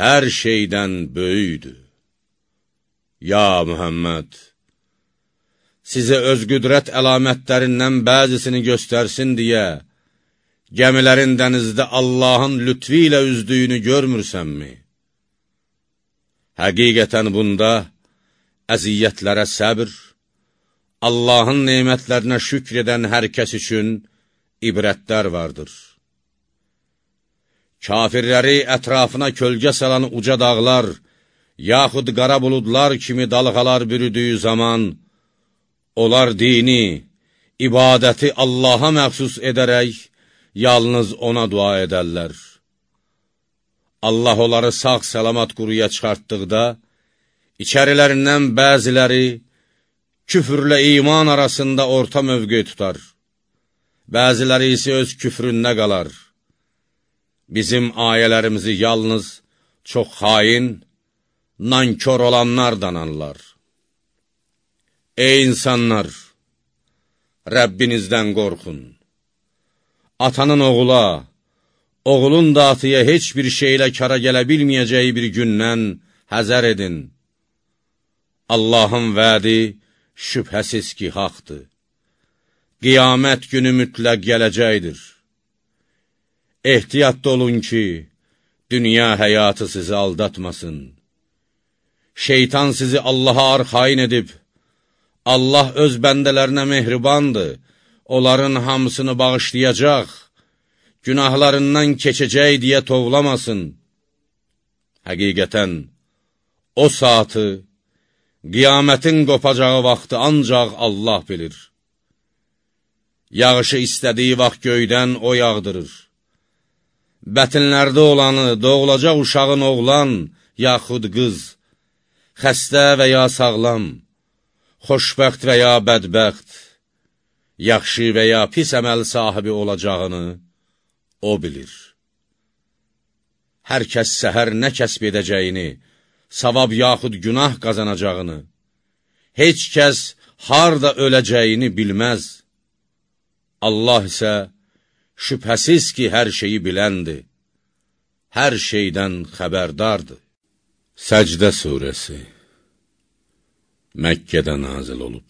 hər şeydən böyüdür. Ya Mühəmməd, sizə öz qüdrət əlamətlərindən bəzisini göstərsin deyə, gəmilərin dənizdə Allahın lütfi ilə üzdüyünü görmürsənmi? Həqiqətən bunda əziyyətlərə səbr, Allahın neymətlərinə şükr edən hər kəs üçün ibrətlər vardır. Kafirləri ətrafına kölgə salan uca dağlar, yaxud qara buludlar kimi dalğalar bürüdüyü zaman, onlar dini, ibadəti Allaha məxsus edərək, yalnız ona dua edərlər. Allah onları sağ-salamat quruya çıxartdıqda, içərilərindən bəziləri küfürlə iman arasında orta mövqe tutar, bəziləri isə öz küfründə qalar. Bizim ayələrimizi yalnız çox xain, nankör olanlar danarlar. Ey insanlar! Rəbbinizdən qorxun. Atanın oğula, oğlun da atıya heç bir şeylə kara gələ bilməyəcəyi bir gündən həzər edin. Allahın vədi şübhəsiz ki, haqdır. Qiyamət günü mütləq gələcəkdir. Ehtiyatda olun ki, dünya həyatı sizi aldatmasın. Şeytan sizi Allaha arxain edib, Allah öz bəndələrinə mehribandır, onların hamısını bağışlayacaq, günahlarından keçəcək deyə tovlamasın. Həqiqətən, o saatı, Qiyamətin qopacağı vaxtı ancaq Allah bilir. Yağışı istədiyi vaxt göydən o yağdırır. Bətinlərdə olanı, doğulacaq uşağın oğlan, yaxud qız, xəstə və ya sağlam, xoşbəxt və ya bədbəxt, yaxşı və ya pis əməl sahibi olacağını o bilir. Hər kəs səhər nə kəsb edəcəyini, savab yaxud günah qazanacağını, heç kəs harda öləcəyini bilməz. Allah isə şübhəsiz ki, hər şeyi biləndir, hər şeydən xəbərdardır. Səcdə Suresi Məkkədə nazil olub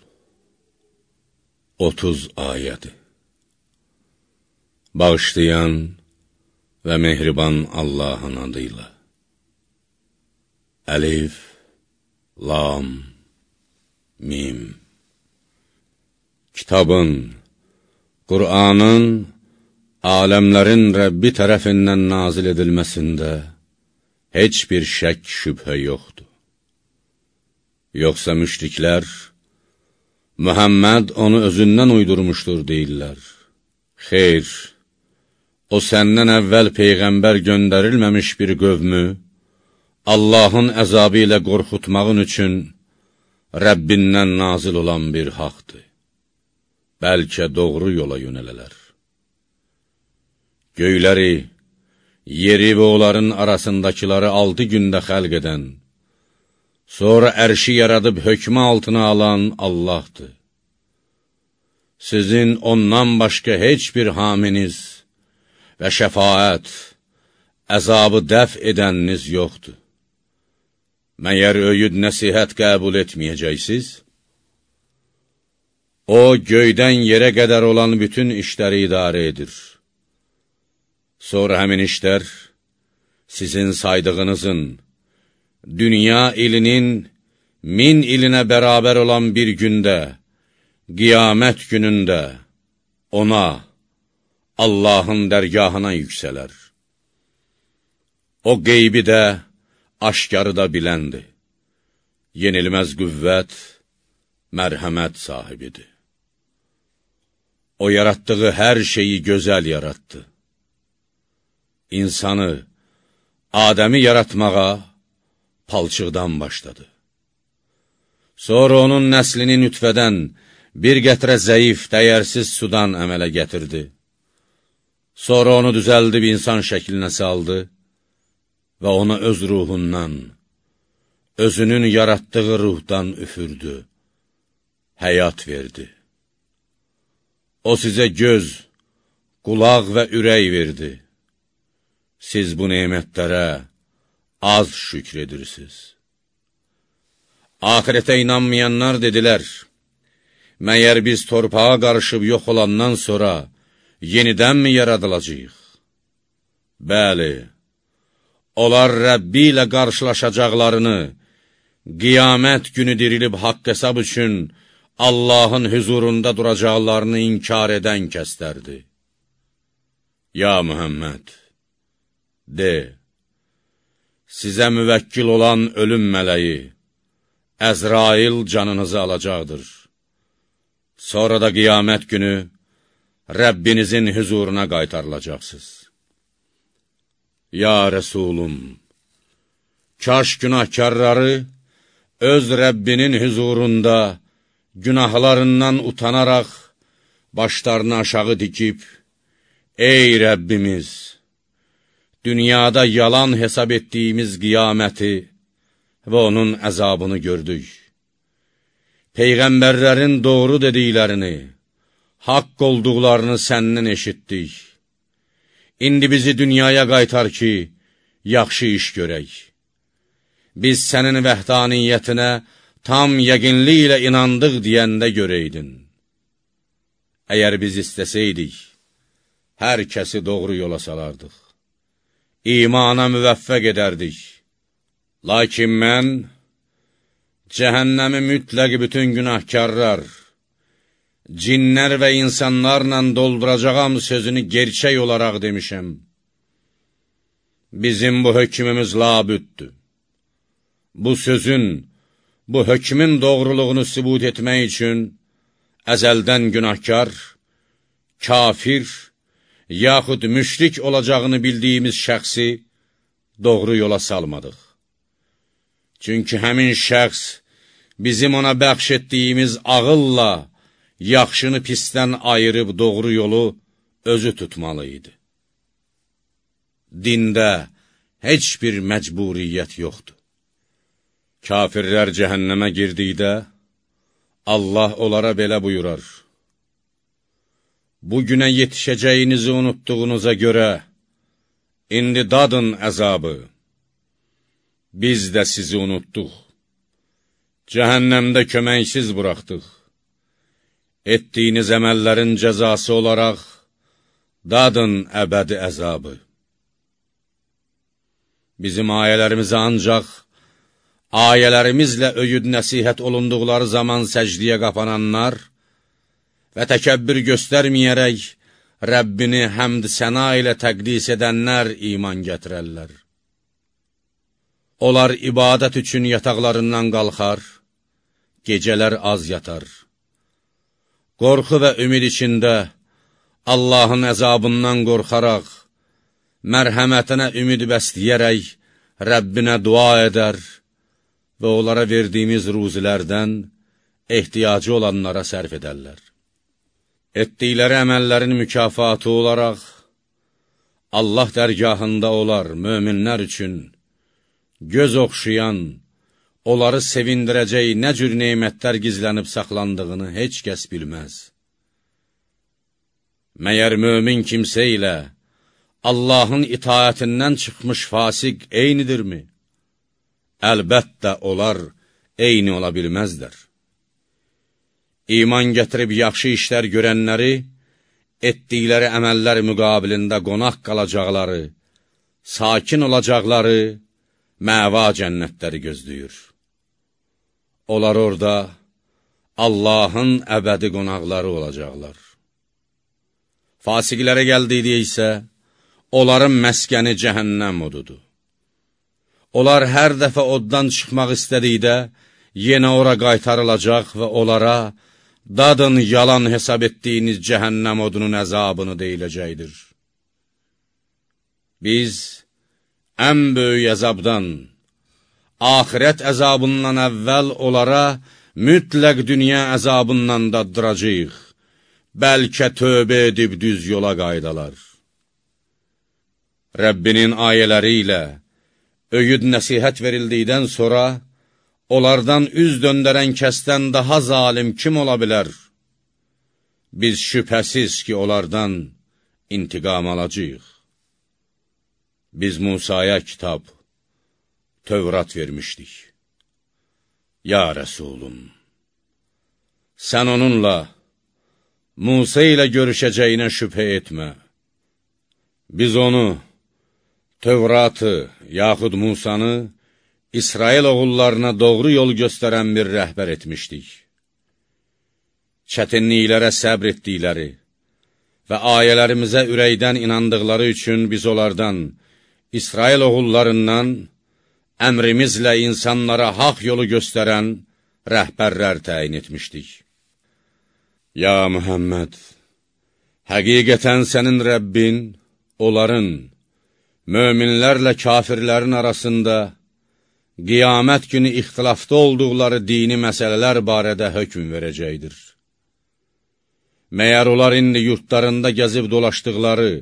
30 ayədir Bağışlayan və mehriban Allahın adıyla Əlif, Lam, Mim Kitabın, Qur'anın, aləmlərin Rəbbi tərəfindən nazil edilməsində heç bir şək şübhə yoxdur. Yoxsa müşriklər, Mühəmməd onu özündən uydurmuşdur deyirlər. Xeyr, o səndən əvvəl Peyğəmbər göndərilməmiş bir qövmü, Allahın əzabı ilə qorxutmağın üçün Rəbbindən nazil olan bir haqdır. Bəlkə doğru yola yönələlər. Göyləri, yeri və onların arasındakıları altı gündə xəlq edən, sonra ərşi yaradıb hökmə altına alan Allahdır. Sizin ondan başqa heç bir haminiz və şəfaət, əzabı dəf edəniniz yoxdur. Məyər öyüd nəsihət qəbul etməyəcəksiniz? O, göydən yerə qədər olan bütün işləri idarə edir. Sonra həmin işlər sizin saydığınızın, dünya ilinin min ilinə bərabər olan bir gündə, qiyamət günündə ona, Allahın dərgahına yüksələr. O qeybi də, aşkarı da biləndir. Yenilməz qüvvət, mərhəmət sahibidir. O yaratdığı hər şeyi gözəl yaratdı. İnsanı, Adəmi yaratmağa palçıqdan başladı. Sonra onun nəslini nütfədən bir qətrə zəif, dəyərsiz sudan əmələ gətirdi. Sonra onu düzəldib insan şəklinə saldı və ona öz ruhundan, özünün yaratdığı ruhdan üfürdü, həyat verdi. O sizə göz, qulaq və ürək verdi. Siz bu neymətlərə az şükr edirsiniz. Ahirətə inanmayanlar dedilər, məyər biz torpağa qarışıb yox olandan sonra yenidənmi yaradılacaq? Bəli, onlar Rəbbi ilə qarşılaşacaqlarını, qiyamət günü dirilib haqq hesab üçün Allahın hüzurunda duracaqlarını inkar edən kəslərdi. Ya Mühəmməd, de, sizə müvəkkil olan ölüm mələyi, Əzrail canınızı alacaqdır. Sonra da qiyamət günü Rəbbinizin hüzuruna qaytarılacaqsınız. Ya Rəsulum, kaş günahkarları öz Rəbbinin hüzurunda günahlarından utanaraq başlarını aşağı dikib, Ey Rəbbimiz! Dünyada yalan hesab etdiyimiz qiyaməti və onun əzabını gördük. Peyğəmbərlərin doğru dediklərini, haqq olduqlarını səndən eşitdik. İndi bizi dünyaya qaytar ki, yaxşı iş görək. Biz sənin vəhdaniyyətinə tam yəqinli ilə inandıq deyəndə görəydin. Əgər biz istəsəydik, hər kəsi doğru yola salardıq. İmana müvəffəq edərdik. Lakin mən, cəhənnəmi mütləq bütün günahkarlar, cinlər və insanlarla dolduracağam sözünü gerçək olaraq demişəm. Bizim bu hökmümüz labüddür. Bu sözün, bu hökmün doğruluğunu sübut etmək üçün əzəldən günahkar, kafir, yaxud müşrik olacağını bildiyimiz şəxsi doğru yola salmadıq. Çünki həmin şəxs bizim ona bəxş etdiyimiz ağılla yaxşını pisdən ayırıb doğru yolu özü tutmalı idi. Dində heç bir məcburiyyət yoxdur. Kafirlər cəhənnəmə girdikdə, Allah onlara belə buyurar. Bugünə yetişəcəyinizi unutduğunuza görə, indi dadın əzabı. Biz də sizi unutduq. Cəhənnəmdə köməksiz buraxdıq. Etdiyiniz əməllərin cəzası olaraq, dadın əbədi əzabı. Bizim ayələrimizi ancaq, ayələrimizlə öyüd nəsihət olunduqları zaman səcdiyə qapananlar və təkəbbür göstərməyərək Rəbbini həmd səna ilə təqdis edənlər iman gətirərlər. Onlar ibadət üçün yataqlarından qalxar, gecələr az yatar. Qorxu və ümid içində Allahın əzabından qorxaraq, mərhəmətinə ümid bəsləyərək Rəbbinə dua edər, və onlara verdiyimiz ruzilərdən ehtiyacı olanlara sərf edərlər. Etdikləri əməllərin mükafatı olaraq, Allah dərgahında olar möminlər üçün göz oxşayan, onları sevindirəcək nə cür neymətlər gizlənib saxlandığını heç kəs bilməz. Məyər mömin kimsə ilə Allahın itaətindən çıxmış fasiq eynidirmi? Əlbəttə, onlar eyni ola bilməzlər. İman gətirib yaxşı işlər görənləri, etdikləri əməllər müqabilində qonaq qalacaqları, sakin olacaqları məva cənnətləri gözləyir. Onlar orada Allahın əbədi qonaqları olacaqlar. Fasiqlərə gəldikdə isə, onların məskəni cəhənnəm odudur. Onlar hər dəfə oddan çıxmaq istədikdə, yenə ora qaytarılacaq və onlara, dadın yalan hesab etdiyiniz cəhənnəm odunun əzabını deyiləcəkdir. Biz ən böyük əzabdan, axirət əzabından əvvəl onlara mütləq dünya əzabından daddıracaq, bəlkə tövbə edib düz yola qaydalar. Rəbbinin ayələri ilə öyüd nəsihət verildikdən sonra, onlardan üz döndərən kəsdən daha zalim kim ola bilər? Biz şübhəsiz ki, onlardan intiqam alacaq. Biz Musaya kitab, Tövrat vermişdik. Ya Rəsulum, sən onunla, Musa ilə görüşəcəyinə şübhə etmə. Biz onu, Tövratı, yaxud Musanı, İsrail oğullarına doğru yol göstərən bir rəhbər etmişdik. Çətinliklərə səbr etdikləri və ayələrimizə ürəkdən inandıqları üçün biz onlardan, İsrail oğullarından, əmrimizlə insanlara haq yolu göstərən rəhbərlər təyin etmişdik. Ya Mühəmməd, həqiqətən sənin Rəbbin, onların, möminlərlə kafirlərin arasında, qiyamət günü ixtilafda olduqları dini məsələlər barədə hökm verəcəkdir. Məyər onlar indi yurtlarında gəzib dolaşdıqları,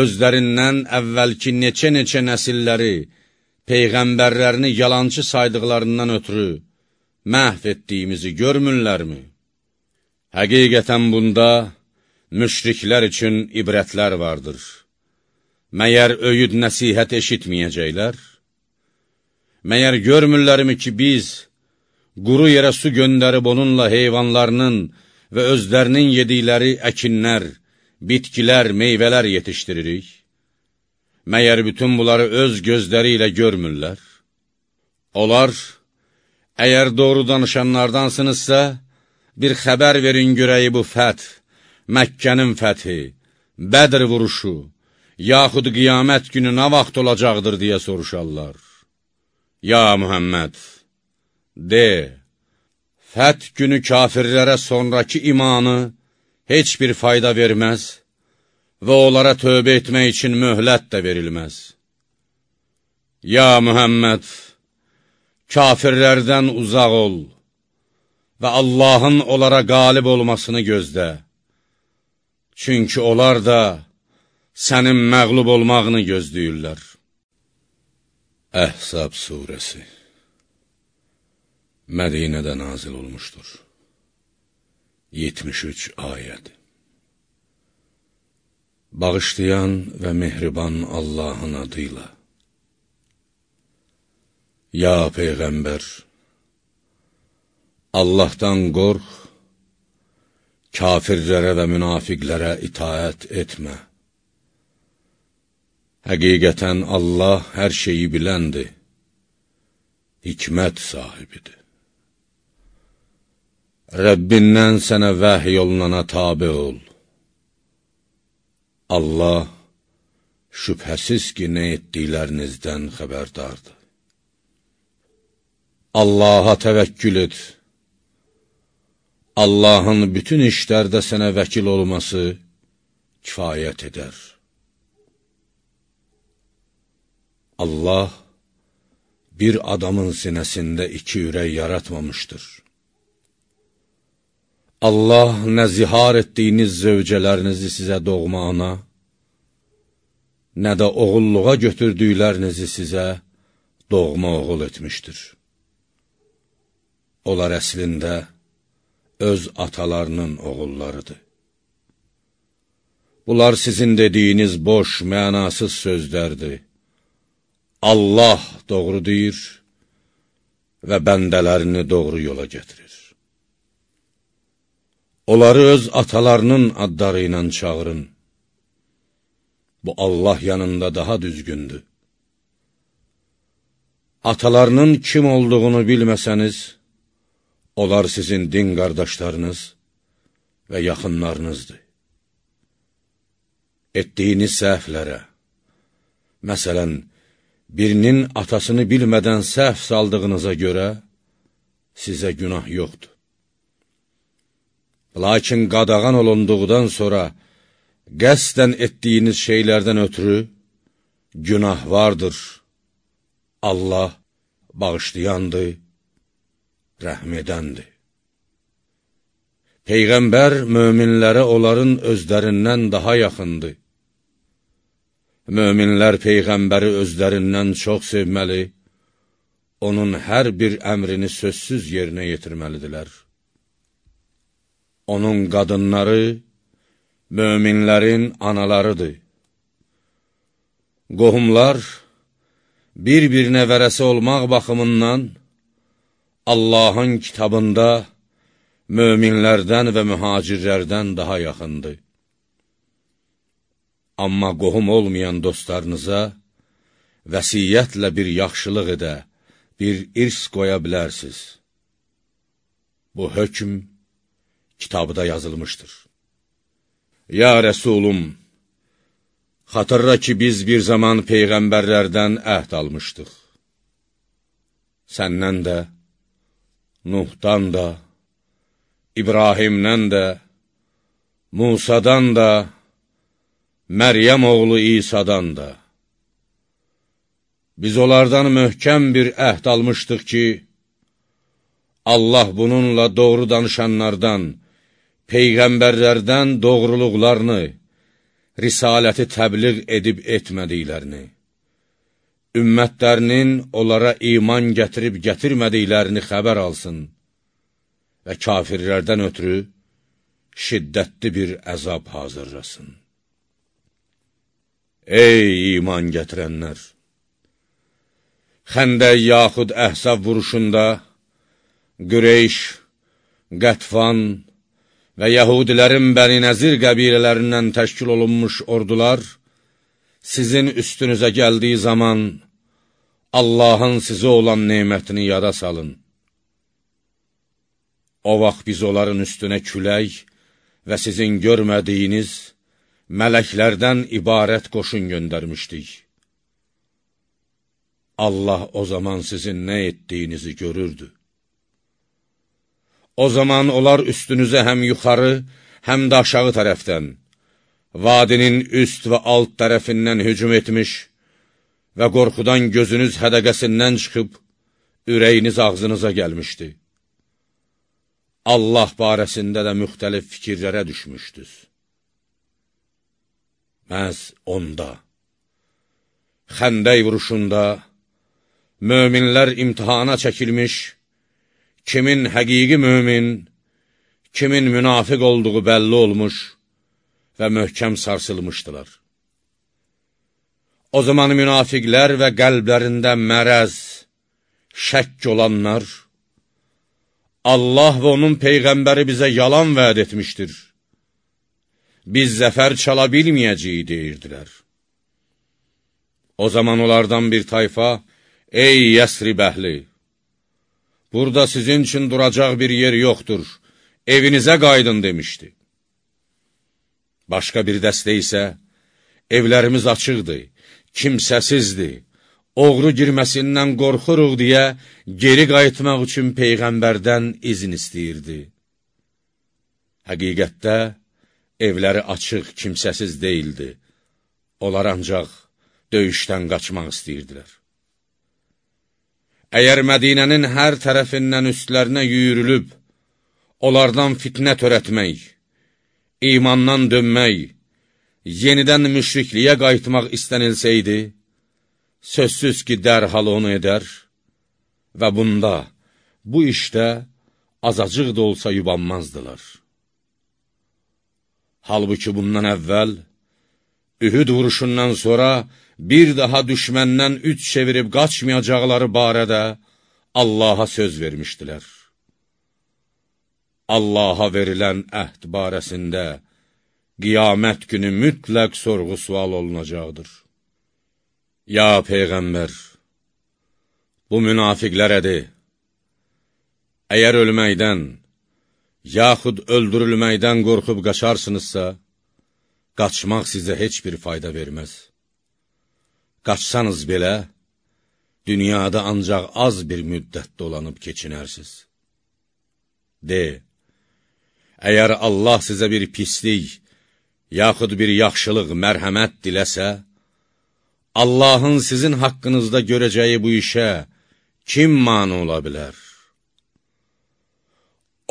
özlərindən əvvəlki neçə-neçə nəsilləri, Peyğəmbərlərini yalancı saydıqlarından ötürü məhv etdiyimizi görmürlərmi? Həqiqətən bunda müşriklər üçün ibrətlər vardır. Məyər öyüd nəsihət eşitməyəcəklər? Məyər görmürlərmi ki, biz quru yerə su göndərib onunla heyvanlarının və özlərinin yedikləri əkinlər, bitkilər, meyvələr yetişdiririk? Məyər bütün bunları öz gözləri ilə görmürlər? Onlar, əgər doğru danışanlardansınızsa, bir xəbər verin görəyi bu fəth, Məkkənin fəthi, Bədr vuruşu, yaxud qiyamət günü nə vaxt olacaqdır deyə soruşarlar. Ya Mühəmməd, de, fəth günü kafirlərə sonraki imanı heç bir fayda verməz və onlara tövbə etmək üçün möhlət də verilməz. Ya Mühəmməd, kafirlərdən uzaq ol və Allahın onlara qalib olmasını gözlə. Çünki onlar da sənin məqlub olmağını gözləyirlər. Əhzab surəsi Mədinədə nazil olmuşdur. 73 ayəd Bağışlayan və mehriban Allahın adıyla Ya Peyğəmbər, Allahdan qorx, kafirlərə və münafiqlərə itaət etmə. Həqiqətən Allah hər şeyi biləndir, hikmət sahibidir. Rəbbindən sənə vəhy olunana tabi ol. Allah şübhəsiz ki, nə etdiklərinizdən xəbərdardır. Allaha təvəkkül et. Allahın bütün işlərdə sənə vəkil olması kifayət edər. Allah bir adamın sinəsində iki ürək yaratmamışdır. Allah nə zihar etdiyiniz zövcələrinizi sizə doğma ana, nə də oğulluğa götürdüklərinizi sizə doğma oğul etmişdir. Onlar əslində öz atalarının oğullarıdır. Bunlar sizin dediyiniz boş, mənasız sözlərdir. Allah doğru deyir və bəndələrini doğru yola gətirir. Onları öz atalarının adları ilə çağırın. Bu Allah yanında daha düzgündür. atalarının kim olduğunu bilməsəniz, onlar sizin din qardaşlarınız və yaxınlarınızdır. Etdiyiniz səhvlərə, məsələn, birinin atasını bilmədən səhv saldığınıza görə sizə günah yoxdur. Lakin qadağan olunduqdan sonra qəsdən etdiyiniz şeylərdən ötürü günah vardır. Allah bağışlayandır, rəhm edəndir. Peyğəmbər möminlərə onların özlərindən daha yaxındır. Möminlər Peyğəmbəri özlərindən çox sevməli, onun hər bir əmrini sözsüz yerinə yetirməlidirlər. Onun qadınları, möminlərin analarıdır. Qohumlar, bir-birinə vərəsə olmaq baxımından Allahın kitabında möminlərdən və mühacirlərdən daha yaxındır. Amma qohum olmayan dostlarınıza vəsiyyətlə bir yaxşılıq edə, bir irs qoya bilərsiniz. Bu hökm kitabda yazılmışdır. Ya Rəsulum, xatırla ki, biz bir zaman Peyğəmbərlərdən əhd almışdıq. Səndən də, Nuhdan da, İbrahimdən də, Musadan da, Məryəm oğlu İsadan da. Biz onlardan möhkəm bir əhd almışdıq ki, Allah bununla doğru danışanlardan, Peyğəmbərlərdən doğruluqlarını, risaləti təbliğ edib etmədiklərini, ümmətlərinin onlara iman gətirib gətirmədiklərini xəbər alsın və kafirlərdən ötürü şiddətli bir əzab hazırlasın. Ey iman gətirənlər! Xəndək yaxud əhsab vuruşunda Qüreyş, Qətfan və Yəhudilərin Bəni Nəzir qəbilələrindən təşkil olunmuş ordular sizin üstünüzə gəldiyi zaman Allahın sizə olan neymətini yada salın. O vaxt biz onların üstünə külək və sizin görmədiyiniz mələklərdən ibarət qoşun göndərmişdik. Allah o zaman sizin nə etdiyinizi görürdü. O zaman onlar üstünüzə həm yuxarı, həm də aşağı tərəfdən, vadinin üst və alt tərəfindən hücum etmiş və qorxudan gözünüz hədəqəsindən çıxıb, ürəyiniz ağzınıza gəlmişdi. Allah barəsində də müxtəlif fikirlərə düşmüşdünüz. Məhz onda, xəndək vuruşunda, möminlər imtihana çəkilmiş, kimin həqiqi mömin, kimin münafiq olduğu bəlli olmuş və möhkəm sarsılmışdılar. O zaman münafiqlər və qəlblərində mərəz, şəkk olanlar, Allah və onun Peyğəmbəri bizə yalan vəd etmişdir. Biz zəfər çala bilməyəcəyik, deyirdilər. O zaman onlardan bir tayfa, Ey Yəsrib əhli! Burada sizin üçün duracaq bir yer yoxdur, evinizə qaydın demişdi. Başqa bir dəstə isə, evlərimiz açıqdır, kimsəsizdir, oğru girməsindən qorxuruq deyə geri qayıtmaq üçün Peyğəmbərdən izin istəyirdi. Həqiqətdə, evləri açıq, kimsəsiz deyildi. Onlar ancaq döyüşdən qaçmaq istəyirdilər. Əgər Mədinənin hər tərəfindən üstlərinə yüyürülüb, onlardan fitnə törətmək, imandan dönmək, yenidən müşrikliyə qayıtmaq istənilsəydi, sözsüz ki, dərhal onu edər və bunda, bu işdə azacıq da olsa yubanmazdılar. Halbuki bundan əvvəl, Ühüd vuruşundan sonra bir daha düşməndən üç çevirib qaçmayacaqları barədə Allaha söz vermişdilər. Allaha verilən əhd barəsində qiyamət günü mütləq sorğu-sual olunacaqdır. Ya Peyğəmbər, Bu münafiqlərə de, əgər ölməkdən, yaxud öldürülməkdən qorxub qaçarsınızsa, qaçmaq sizə heç bir fayda verməz. Qaçsanız belə, dünyada ancaq az bir müddət dolanıb keçinərsiz. De, əgər Allah sizə bir pislik, yaxud bir yaxşılıq, mərhəmət diləsə, Allahın sizin haqqınızda görəcəyi bu işə kim mani ola bilər?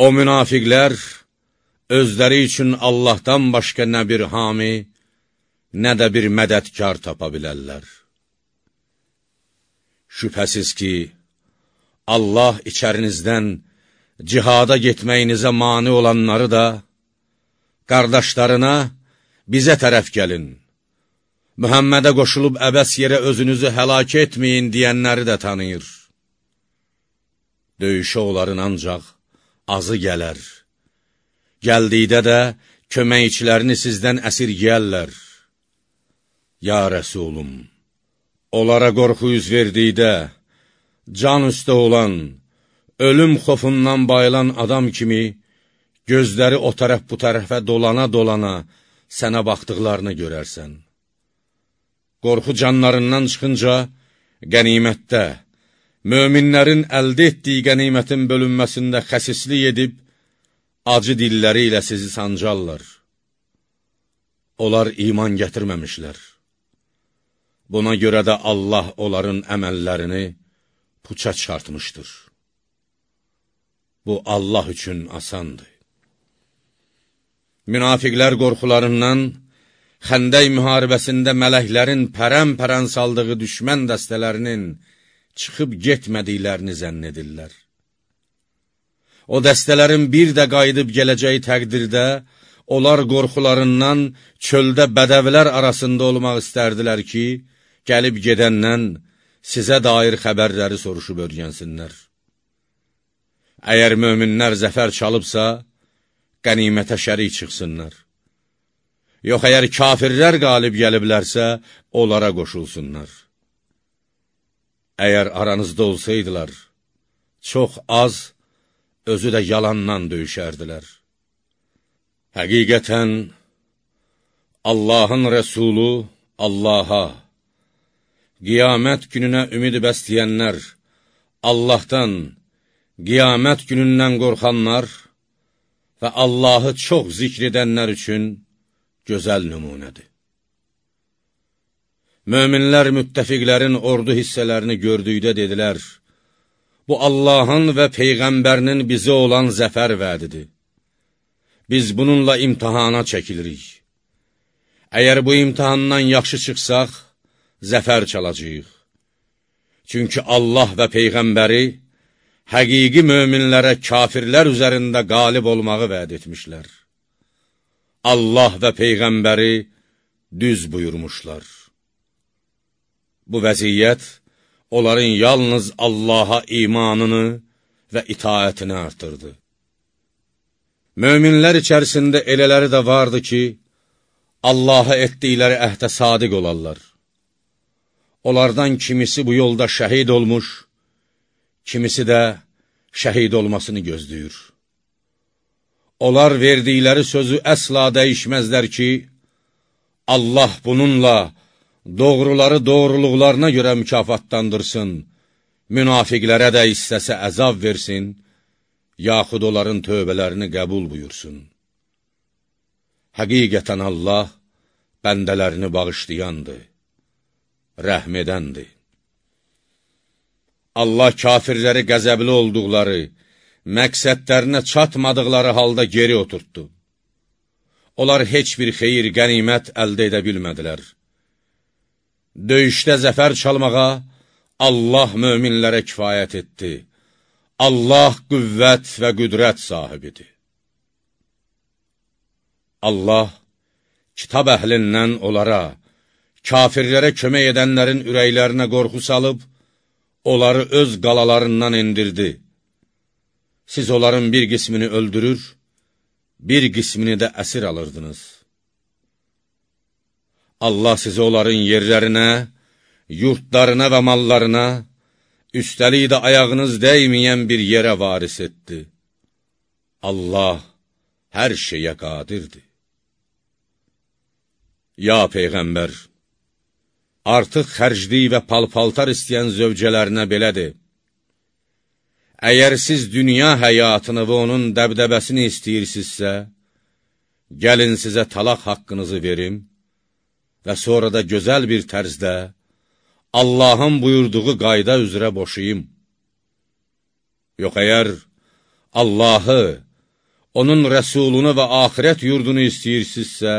O münafiqlər, özləri üçün Allahdan başqa nə bir hami, nə də bir mədədkar tapa bilərlər. Şübhəsiz ki, Allah içərinizdən cihada getməyinizə mani olanları da, qardaşlarına bizə tərəf gəlin, Mühəmmədə qoşulub əbəs yerə özünüzü həlak etməyin deyənləri də tanıyır. Döyüşə onların ancaq azı gələr. Gəldikdə də köməkçilərini sizdən əsirgəyərlər. Ya Rəsulum, onlara qorxu üz verdikdə, can üstə olan, ölüm xofundan bayılan adam kimi, gözləri o tərəf bu tərəfə dolana-dolana sənə baxdıqlarını görərsən. Qorxu canlarından çıxınca, qənimətdə, möminlərin əldə etdiyi qənimətin bölünməsində xəsislik edib, acı dilləri ilə sizi sancarlar. Onlar iman gətirməmişlər. Buna görə də Allah onların əməllərini puça çıxartmışdır. Bu, Allah üçün asandır. Münafiqlər qorxularından, xəndək müharibəsində mələklərin pərən-pərən saldığı düşmən dəstələrinin çıxıb getmədiklərini zənn edirlər. O dəstələrin bir də qayıdıb gələcəyi təqdirdə, onlar qorxularından çöldə bədəvlər arasında olmaq istərdilər ki, gəlib gedəndən sizə dair xəbərləri soruşub örgənsinlər. Əgər möminlər zəfər çalıbsa, qənimətə şərik çıxsınlar. Yox, əgər kafirlər qalib gəliblərsə, onlara qoşulsunlar. Əgər aranızda olsaydılar, çox az, özü də yalandan döyüşərdilər. Həqiqətən, Allahın rəsulu Allaha, qiyamət gününə ümid bəsləyənlər, Allahdan, qiyamət günündən qorxanlar və Allahı çox zikr edənlər üçün gözəl nümunədir. Möminlər müttəfiqlərin ordu hissələrini gördükdə dedilər, bu Allahın və Peyğəmbərinin bizə olan zəfər vədidir. Biz bununla imtihana çəkilirik. Əgər bu imtihandan yaxşı çıxsaq, zəfər çalacaq. Çünki Allah və Peyğəmbəri həqiqi möminlərə kafirlər üzərində qalib olmağı vəd etmişlər. Allah və Peyğəmbəri düz buyurmuşlar. Bu vəziyyət onların yalnız Allaha imanını və itaətini artırdı. Möminlər içərisində elələri də vardı ki, Allaha etdikləri əhdə sadiq olarlar. Onlardan kimisi bu yolda şəhid olmuş, kimisi də şəhid olmasını gözləyir. Onlar verdikləri sözü əsla dəyişməzlər ki, Allah bununla doğruları doğruluqlarına görə mükafatlandırsın, münafiqlərə də istəsə əzab versin, yaxud onların tövbələrini qəbul buyursun. Həqiqətən Allah bəndələrini bağışlayandır, rəhm edəndir. Allah kafirləri qəzəbli olduqları, məqsədlərinə çatmadıqları halda geri oturtdu. Onlar heç bir xeyir, qənimət əldə edə bilmədilər. Döyüşdə zəfər çalmağa Allah möminlərə kifayət etdi. Allah qüvvət və qüdrət sahibidir. Allah kitab əhlindən onlara, kafirlərə kömək edənlərin ürəklərinə qorxu salıb, onları öz qalalarından indirdi. Siz onların bir qismini öldürür, bir qismini də əsir alırdınız. Allah sizi onların yerlərinə, yurtlarına və mallarına, üstəlik də ayağınız dəyməyən bir yerə varis etdi. Allah hər şeyə qadirdir. Ya Peyğəmbər, artıq xərclik və palpaltar istəyən zövcələrinə belədir. Əgər siz dünya həyatını və onun dəbdəbəsini istəyirsinizsə, gəlin sizə talaq haqqınızı verim və sonra da gözəl bir tərzdə Allahın buyurduğu qayda üzrə boşayım. Yox, əgər Allahı, onun rəsulunu və axirət yurdunu istəyirsinizsə,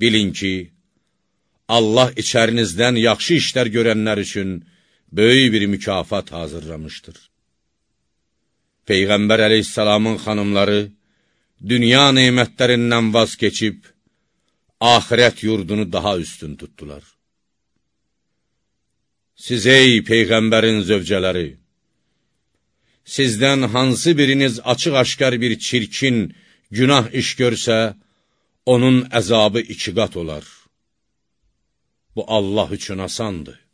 bilin ki, Allah içərinizdən yaxşı işlər görənlər üçün böyük bir mükafat hazırlamışdır. Peyğəmbər əleyhissalamın xanımları dünya neymətlərindən vaz keçib, axirət yurdunu daha üstün tutdular. Siz ey Peyğəmbərin zövcələri! Sizdən hansı biriniz açıq-aşkar bir çirkin, günah iş görsə, onun əzabı iki qat olar. Bu Allah üçün asandır.